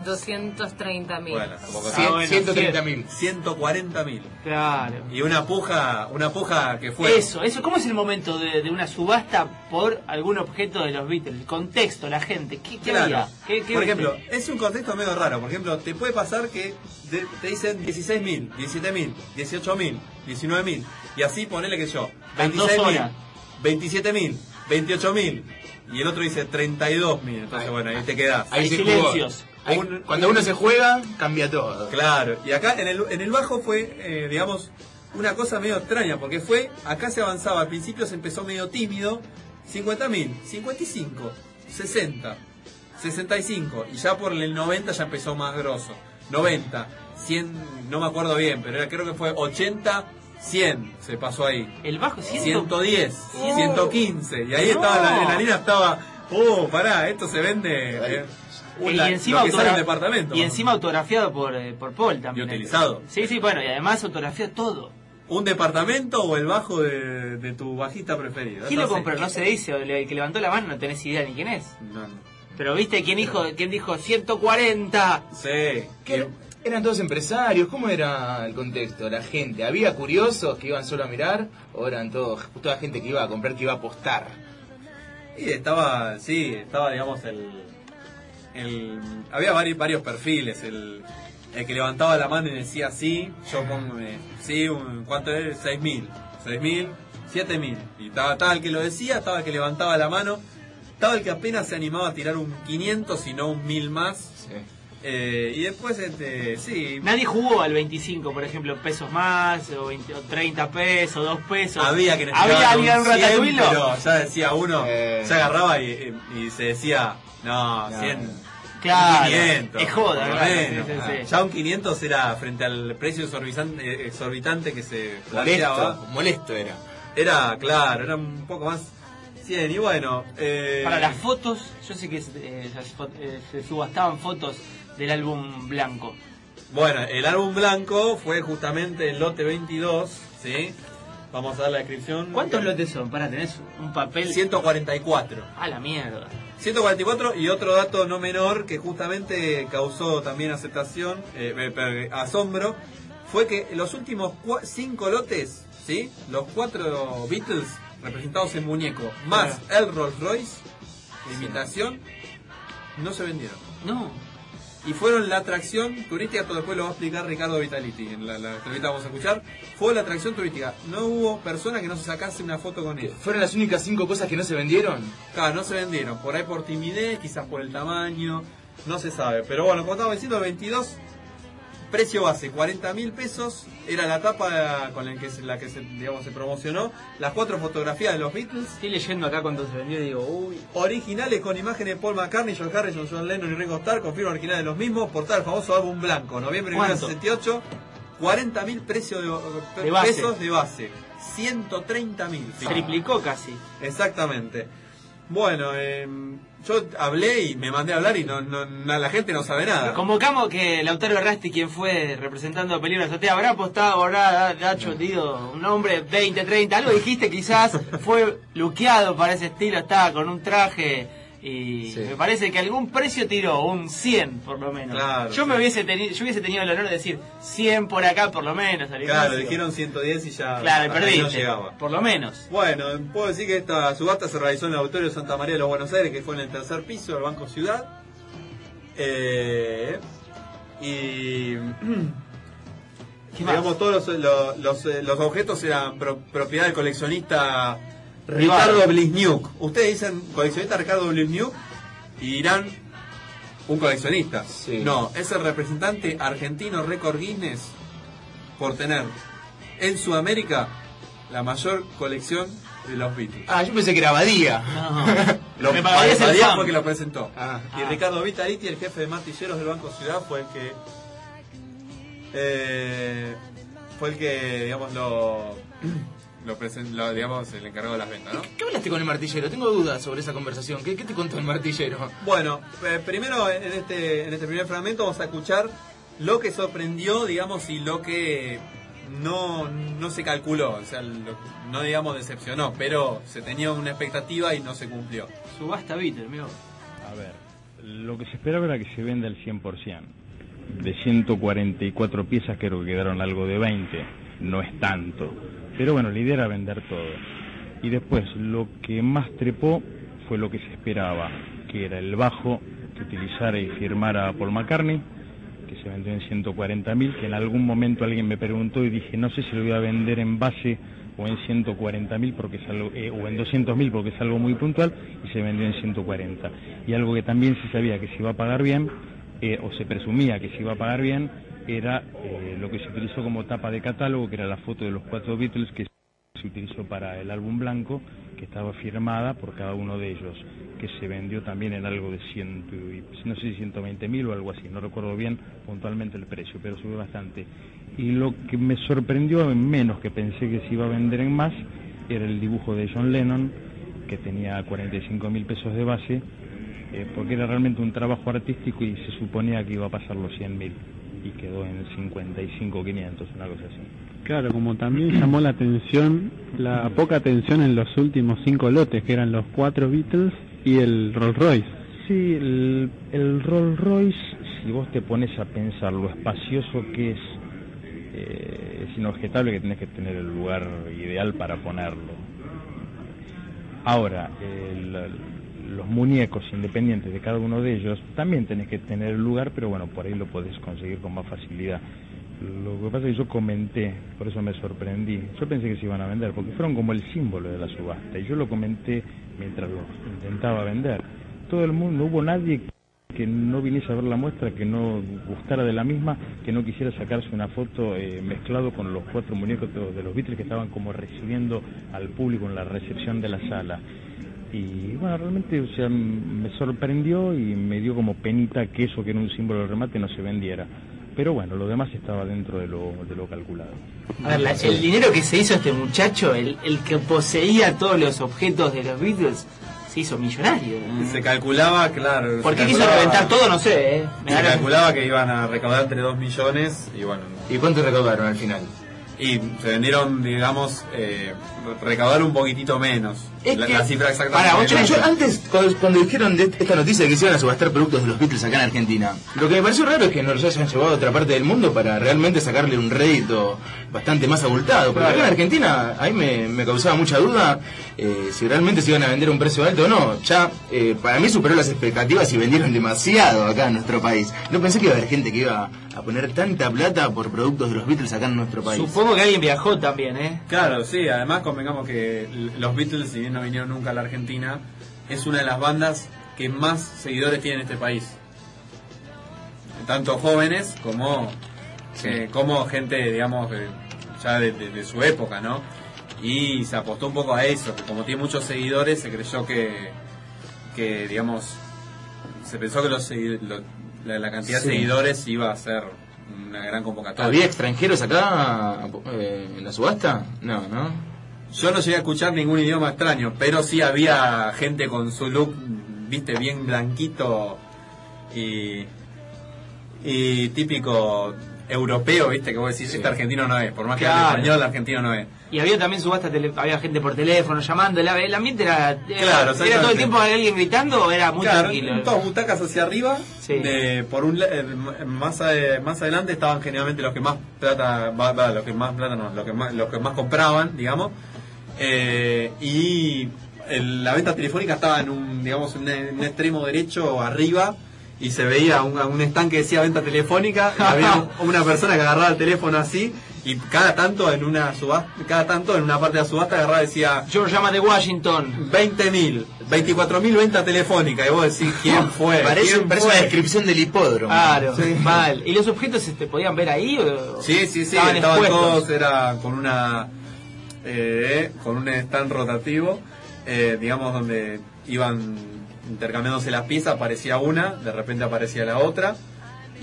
230 mil. Bueno, tampoco Ah, bueno, 130.000. 140 mil. Claro. Y una puja, una puja que fue. Eso, eso. ¿Cómo es el momento de, de una subasta por algún objeto de los Beatles? El contexto, la gente. ¿Qué, qué Claro. había? ¿Qué- qué Por viste? ejemplo, es un contexto medio raro. Por ejemplo, te puede pasar que de- te dicen 16.000, 17.000, 18.000, 19.000. Y así ponele que yo. Las dos 26.000, horas. 27.000, 28.000. Y el otro dice 32.000. Entonces, bueno, ahí te quedás. Ahí Hay se silencios. jugó. Ahí- cuando uno se juega, cambia todo. Claro, y acá en el, en el bajo fue, eh, digamos, una cosa medio extraña, porque fue, acá se avanzaba, al principio se empezó medio tímido, 50.000, 55, 60, 65, y ya por el 90 ya empezó más grosso, 90, 100, no me acuerdo bien, pero era, creo que fue 80, 100 se pasó ahí. El bajo, ciento- 110, Oh. 115, y ahí No. estaba, la, en la línea estaba, oh, pará, esto se vende... eh, Y encima, departamento. y encima autografiado por, eh, por Paul también. Y utilizado. Sí, sí, bueno, y además autografiado todo. ¿Un departamento o el bajo de, de tu bajista preferido? ¿Quién lo compró? No se dice, el que levantó la mano no tenés idea ni quién es. No, no. Pero viste quién dijo, quién dijo 140. Sí. ¿Qué- ¿Eran todos empresarios? ¿Cómo era el contexto? La gente. ¿Había curiosos que iban solo a mirar? ¿O eran todos, toda gente que iba a comprar, que iba a apostar? Y estaba, sí, estaba, digamos, el. el había varios, varios perfiles. El, el que levantaba la mano y decía sí, yo pongo, eh, sí, un- ¿cuánto es? 6.000. 6.000, 7.000. Y estaba, estaba el que lo decía, estaba el que levantaba la mano, estaba el que apenas se animaba a tirar un 500 y no un 1000 más. Eh, y después, este, sí. Nadie jugó al 25, por ejemplo, pesos más, o, 20 o 30 pesos, 2 pesos. Había que ¿Había alguien un 100, ratatouille? no? pero ya decía uno, se agarraba y, y se decía, no, 100. Claro, 500, es joda, claro, menos. sí, sí, sí. Ya un 500 era frente al precio exorbitante, eh, exorbitante que se planteaba. Molesto, molesto era. Era, claro, era un poco más 100. Y bueno, eh, Para las fotos, yo sé que eh, eh, se subastaban fotos del álbum blanco. Bueno, el álbum blanco fue justamente el lote 22, ¿sí? Vamos a dar la descripción. ¿Cuántos lotes son? Para, tenés un papel. 144. A la mierda. 144 y otro dato no menor que justamente causó también aceptación, eh, eh, per- asombro, fue que los últimos cinco lotes, ¿sí? Los cuatro Beatles representados en muñeco, más el Rolls Royce, imitación, no se vendieron. No. Y fueron la atracción turística, todo después lo va a explicar Ricardo Vitaliti, en la, la entrevista vamos a escuchar. Fue la atracción turística. No hubo persona que no se sacase una foto con él. ¿Fueron las únicas cinco cosas que no se vendieron? Claro, no se vendieron. Por ahí por timidez, quizás por el tamaño, no se sabe. Pero bueno, como estaba diciendo, el 22, precio base, 40 mil pesos. Era la tapa con la que, se, la que se, digamos, se promocionó. Las cuatro fotografías de los Beatles. Estoy leyendo acá cuánto se vendió y digo, uy. Originales con imágenes de Paul McCartney, John Harrison, John Lennon y Ringo Starr. Confirma originales de los mismos. Portada del famoso álbum blanco, noviembre de ¿Cuánto? 1968. 40 mil precios de, De pesos de base. 130 mil. Triplicó casi. Exactamente. Bueno, eh, yo hablé y me mandé a hablar y no, no, la gente no sabe nada. Convocamos que Lautaro Rasti, quien fue representando a Peligro Azotea, habrá apostado, habrá hecho, digo, un hombre 20, 30, algo dijiste quizás, fue luqueado para ese estilo, estaba con un traje y me parece que algún precio tiró, un 100 por lo menos. Claro, yo me hubiese tenido, yo hubiese tenido el honor de decir 100 por acá por lo menos. al Claro, dijeron 110 y ya Claro, perdiste, no llegaba. por lo menos. Bueno, puedo decir que esta subasta se realizó en el Auditorio Santa María de los Buenos Aires, que fue en el tercer piso del Banco Ciudad. Eh, y digamos, todos los, los, los, los objetos eran pro- propiedad del coleccionista Ricardo Blizniuk. Ustedes dicen coleccionista Ricardo Blizniuk y dirán un coleccionista. No, es el representante argentino récord Guinness por tener en Sudamérica la mayor colección de los Beatles. Ah, yo pensé que era Badía. Lo Me Badía fan. fue que lo presentó. Ah. y Ricardo Vitaliti, el jefe de martilleros del Banco Ciudad, fue el que eh, fue el que digamos lo, lo, digamos el encargado de las ventas, ¿no? ¿Qué hablaste con el martillero? Tengo dudas sobre esa conversación. ¿Qué, qué te contó el martillero? Bueno, eh, primero en este, en este primer fragmento vamos a escuchar lo que sorprendió, digamos, y lo que no, no se calculó, o sea, lo- no digamos decepcionó, pero se tenía una expectativa y no se cumplió. Subasta Beatle, mío. A ver, lo que se esperaba era que se venda el 100%. De 144 piezas creo que quedaron algo de 20. No es tanto. Pero bueno, la idea era vender todo. Y después, lo que más trepó fue lo que se esperaba, que era el bajo que utilizara y firmara Paul McCartney, que se vendió en 140.000, que en algún momento alguien me preguntó y dije, no sé si lo iba a vender en base o en 140.000 porque es algo, eh, o en 200.000 porque es algo muy puntual y se vendió en 140. Y algo que también se sabía que se iba a pagar bien, eh, o se presumía que se iba a pagar bien, era eh, lo que se utilizó como tapa de catálogo, que era la foto de los cuatro Beatles que se utilizó para el álbum blanco, que estaba firmada por cada uno de ellos, que se vendió también en algo de ciento, y- no sé si 120 mil o algo así, no recuerdo bien puntualmente el precio, pero subió bastante. Y lo que me sorprendió en menos que pensé que se iba a vender en más, era el dibujo de John Lennon, que tenía 45 mil pesos de base, eh, porque era realmente un trabajo artístico y se suponía que iba a pasar los 100 mil, y quedó en 55 500, una cosa así. Claro, como también llamó la atención la poca atención en los últimos cinco lotes, que eran los cuatro Beatles y el Rolls Royce. Sí, el, el Rolls Royce, si vos te pones a pensar lo espacioso que es, eh, es inobjetable que tenés que tener el lugar ideal para ponerlo. Ahora, el- los muñecos independientes de cada uno de ellos también tenés que tener el lugar, pero bueno, por ahí lo podés conseguir con más facilidad. Lo que pasa es que yo comenté, por eso me sorprendí. Yo pensé que se iban a vender, porque fueron como el símbolo de la subasta. Y yo lo comenté mientras lo intentaba vender. Todo el mundo, no hubo nadie que no viniese a ver la muestra, que no gustara de la misma, que no quisiera sacarse una foto eh, mezclado con los cuatro muñecos de los Beatles que estaban como recibiendo al público en la recepción de la sala. Y bueno, realmente o sea, me sorprendió y me dio como penita que eso que era un símbolo de remate no se vendiera. Pero bueno, lo demás estaba dentro de lo, de lo calculado. A ver, la- el dinero que se hizo este muchacho, el, el que poseía todos los objetos de los Beatles, se hizo millonario. Se calculaba, claro. ¿Por qué quiso reventar todo? No sé, ¿eh? Me Se calculaba que iban a recaudar entre 2 millones y bueno. ¿Y cuánto recaudaron al final? Y se vendieron, digamos, eh, recaudaron un poquitito menos. Es la, que- la cifra exacta. Para, no ocho, sé. yo antes, cuando, cuando dijeron de esta noticia que se iban a subastar productos de los Beatles acá en Argentina, lo que me pareció raro es que nos los hayan llevado a otra parte del mundo para realmente sacarle un rédito bastante más abultado. Porque acá en Argentina, ahí me, me causaba mucha duda eh, si realmente se iban a vender a un precio alto o no. Ya, eh, para mí superó las expectativas y vendieron demasiado acá en nuestro país. No pensé que iba a haber gente que iba a poner tanta plata por productos de los Beatles acá en nuestro país. Supongo que alguien viajó también, ¿eh? Claro, sí, además convengamos que los Beatles, si bien no vinieron nunca a la Argentina, es una de las bandas que más seguidores tiene en este país. Tanto jóvenes como, eh, como gente, digamos, ya de, de- de su época, ¿no? Y se apostó un poco a eso, que como tiene muchos seguidores, se creyó que, que digamos, se pensó que los, segui- lo- la, la cantidad Sí. de seguidores iba a ser una gran convocatoria. ¿Había extranjeros acá eh, en la subasta? No, ¿no? Yo no llegué a escuchar ningún idioma extraño, pero sí había gente con su look, viste, bien blanquito y, y típico europeo, viste, que vos decís, este argentino no es, por más que hable Claro. español, argentino no es. Y había también subasta, tele- había gente por teléfono llamando, el, el ambiente era, era, Claro, era todo el tiempo alguien gritando o era muy Claro, tranquilo. todas butacas hacia arriba, de- por un eh, más, ade- más adelante estaban generalmente los que más plata, los que más plata no, los que más, los que más compraban, digamos, eh, y el- la venta telefónica estaba en un, digamos, un, un extremo derecho arriba y se veía un, un stand que decía venta telefónica, y había una persona que agarraba el teléfono así y cada tanto en una subasta, cada tanto en una parte de la subasta agarraba decía George llama de Washington 20.000, 24.000 venta telefónica y vos decís quién fue, Parece, quién parece fue? una descripción del hipódromo. Claro, Sí. mal. ¿Y los objetos se podían ver ahí? O Sí, sí, sí, estaban estaban todos, era con una eh, con un stand rotativo, eh, digamos donde iban intercambiándose las piezas, aparecía una, de repente aparecía la otra,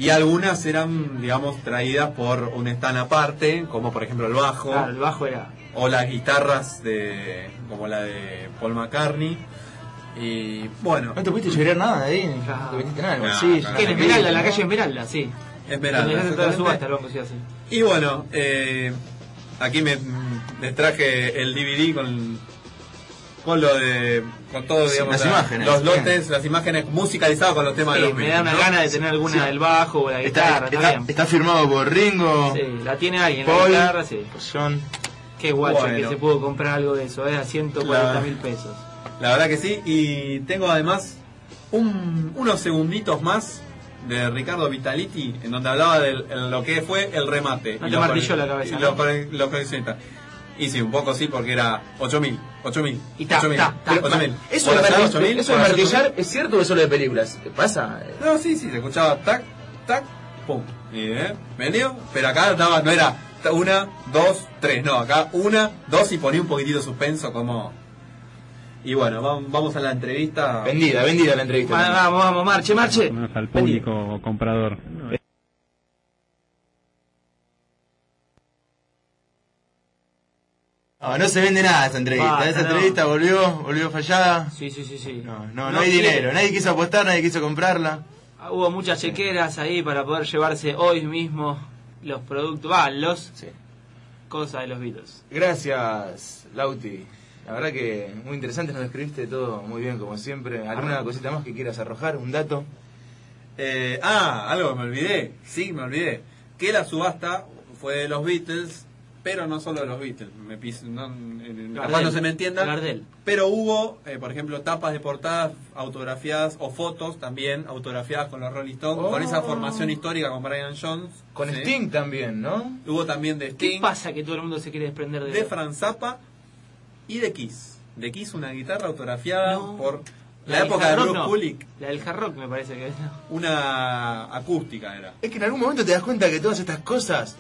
y algunas eran, digamos, traídas por un stand aparte, como por ejemplo el bajo, Claro, el bajo era. o las guitarras de como la de Paul McCartney, y bueno. ¿No te pudiste llorar nada de ahí? ¿No te nada? No, sí, en no. Esmeralda, en la calle Esmeralda, sí. Esmeralda, toda subasta, el banco se hace. Y bueno, eh, aquí me, les traje el DVD con, con lo de. con todo, digamos, las la- imágenes, los bien. lotes, las imágenes musicalizadas con los temas Sí, de los me da una gana de tener alguna Sí. del bajo o la guitarra, está- está, bien. está firmado por Ringo. Sí, la tiene alguien, Paul, la guitarra, sí. John. Qué guacho Bueno. que se pudo comprar algo de eso, eh, a 140 mil pesos. La verdad que sí, y tengo además un- unos segunditos más de Ricardo Vitaliti, en donde hablaba de lo que fue el remate. No y te martilló cole- la cabeza, y ¿no? los coleccionistas. Y sí, un poco sí, porque era 8.000, 8.000, Y ta, 8.000, ta, ta. 8.000. Eso de martillar, 8.000, eso de martillar, ¿es cierto o es solo de películas? ¿Qué pasa? 8.000. No, sí, sí, se escuchaba tac, tac, pum. Y, ¿eh? ¿Vendió? Pero acá daba, no era una, dos, tres, no, acá una, dos y ponía un poquitito suspenso como... Y bueno, vam- vamos a la entrevista. Vendida, vendida la entrevista. Vamos, vamos, vamos, marche, marche. Al público comprador. No, no se vende nada esta entrevista. No. entrevista volvió, volvió fallada. Sí, sí, sí, sí. No, no, no No hay quiere. dinero. Nadie quiso apostar, nadie quiso comprarla. Ah, Hubo muchas chequeras ahí para poder llevarse hoy mismo los productos, va, los cosas de los Beatles. Gracias, Lauti. La verdad que muy interesante, nos describiste todo muy bien como siempre. ¿Alguna cosita más que quieras arrojar? ¿Un dato? Eh, ah, algo me olvidé. Sí, me olvidé. Que la subasta fue de los Beatles, pero no solo de los Beatles, me piso, se me entienda. Gardel. Pero hubo, eh, por ejemplo, tapas de portadas autografiadas o fotos también autografiadas con los Rolling Stones, con esa oh. formación histórica con Brian Jones. Con sí. Sting también, ¿no? Hubo también de Sting. ¿Qué pasa que todo el mundo se quiere desprender de De Franz Zappa y de Kiss. De Kiss, una guitarra autografiada por la, época de Bruce no. Kulick. La del hard rock me parece que es. Una acústica era. Es que en algún momento te das cuenta que todas estas cosas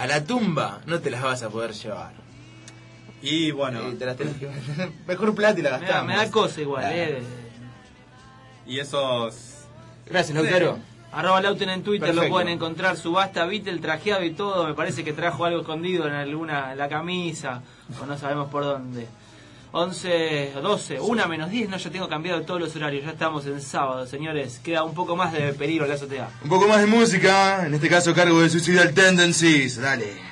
a la tumba no te las vas a poder llevar. Y bueno. Sí, te las tenés que... Mejor plata y la gastamos. Me da, cosa igual, eh. Y esos. Gracias, Lautaro. Sí. Arroba Lauten en Twitter, lo pueden encontrar, subasta, viste el trajeado y todo, me parece que trajo algo escondido en alguna, en la camisa, o no sabemos por dónde. 11, 12, 1 menos 10. No, ya tengo cambiado todos los horarios. Ya estamos en sábado, señores. Queda un poco más de peligro la azotea. Un poco más de música, en este caso cargo de Suicidal Tendencies. Dale.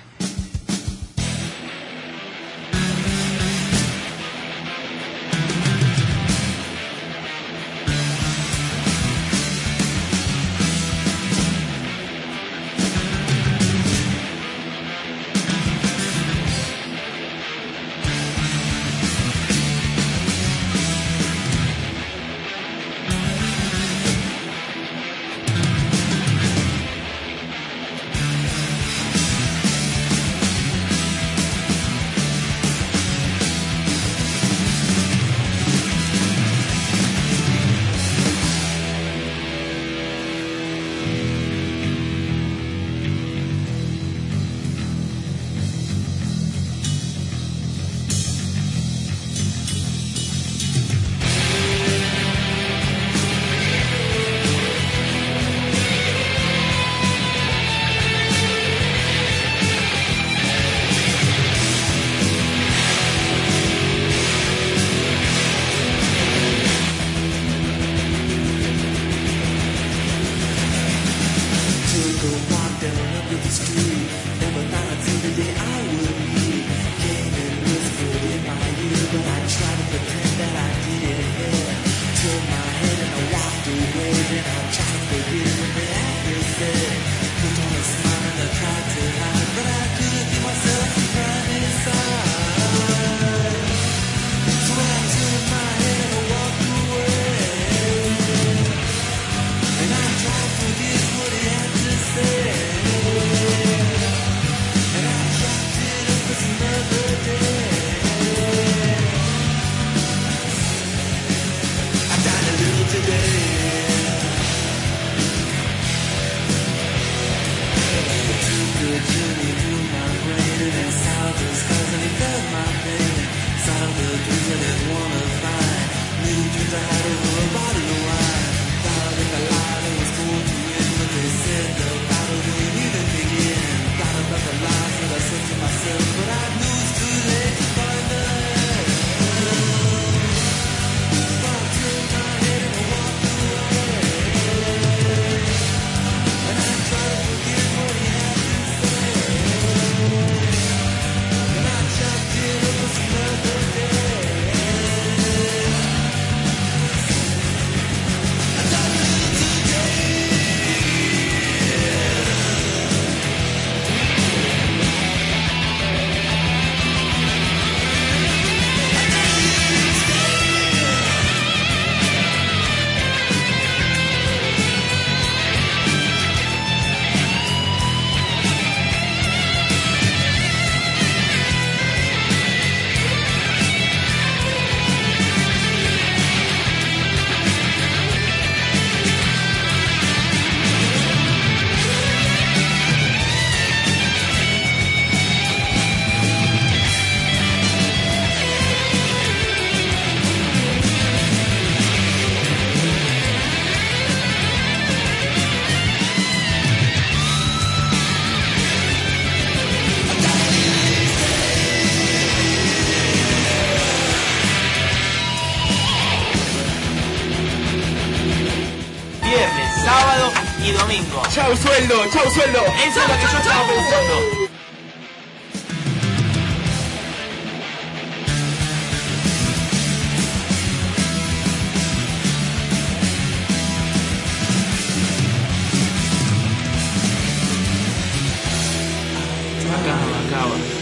Eso es lo que yo estaba pensando.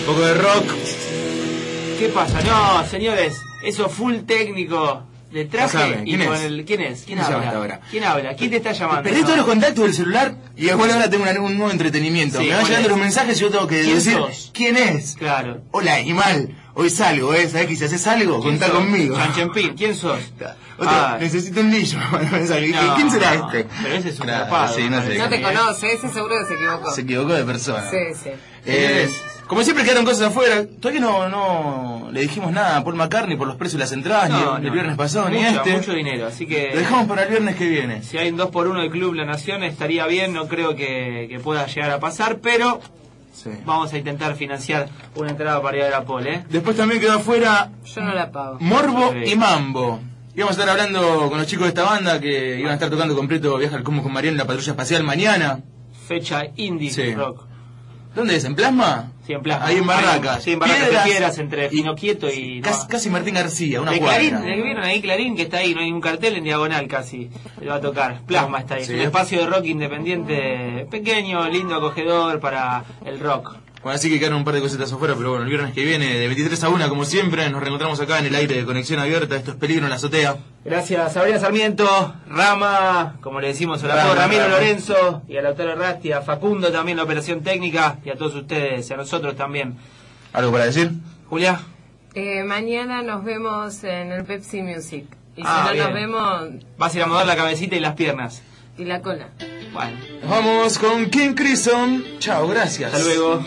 Un poco de rock. ¿Qué pasa? No, señores, eso full técnico de traje y con es? el quién es quién, habla quién habla quién te está llamando perdés todos los contactos del celular y después ahora tengo un, nuevo entretenimiento. Sí, me van llegando es? los mensajes y yo tengo que ¿Quién decir sos? quién es claro. Hola animal hoy salgo eh sabes que si haces algo contá sos? conmigo Chanchampín quién sos ah. necesito un niño no, quién será este pero ese es un claro, no, sé no te conoce ese seguro que se equivocó. Se equivocó de persona. Sí sí. Eh, como siempre quedaron cosas afuera, todavía no, no le dijimos nada a Paul McCartney por los precios de las entradas, ni No, el, viernes pasado, ni este. mucho dinero, así que... Lo dejamos para el viernes que viene. Si hay un 2 por 1 del Club La Nación estaría bien, no creo que, que pueda llegar a pasar, pero vamos a intentar financiar una entrada para ir a ver a Paul, ¿eh? Después también quedó afuera Yo no la pago. Morbo y Mambo. Íbamos a estar hablando con los chicos de esta banda que iban a estar tocando completo Viaja al Cosmos con Mariano en la patrulla espacial mañana. Fecha indie Sí. rock. ¿Dónde es? ¿En Plasma? Sí, en Plasma. Ahí en Barracas. Sí, en Barracas Piedras de Piedras, entre Pino Quieto y... Casi, casi Martín García, una de. Clarín, vieron ahí Clarín que está ahí, no hay un cartel en diagonal casi, le va a tocar. Plasma está ahí, Sí. un espacio de rock independiente, pequeño, lindo, acogedor para el rock. Bueno, así que quedaron un par de cositas afuera, pero bueno, el viernes que viene, de 23 a 1, como siempre, nos reencontramos acá en el aire de conexión abierta. Esto es Peligro en la azotea. Gracias Sabrina Sarmiento, Rama, como le decimos a la Rama, Ramiro Rama. Lorenzo y a Lautaro Rasti, a Facundo también la operación técnica y a todos ustedes y a nosotros también. ¿Algo para decir? Julia. Eh, mañana nos vemos en el Pepsi Music. Y Ah, si no nos vemos, Vas a ir a mover la cabecita y las piernas. y la cola. Bueno. Nos vamos con King Crimson. Chao, gracias. Hasta luego.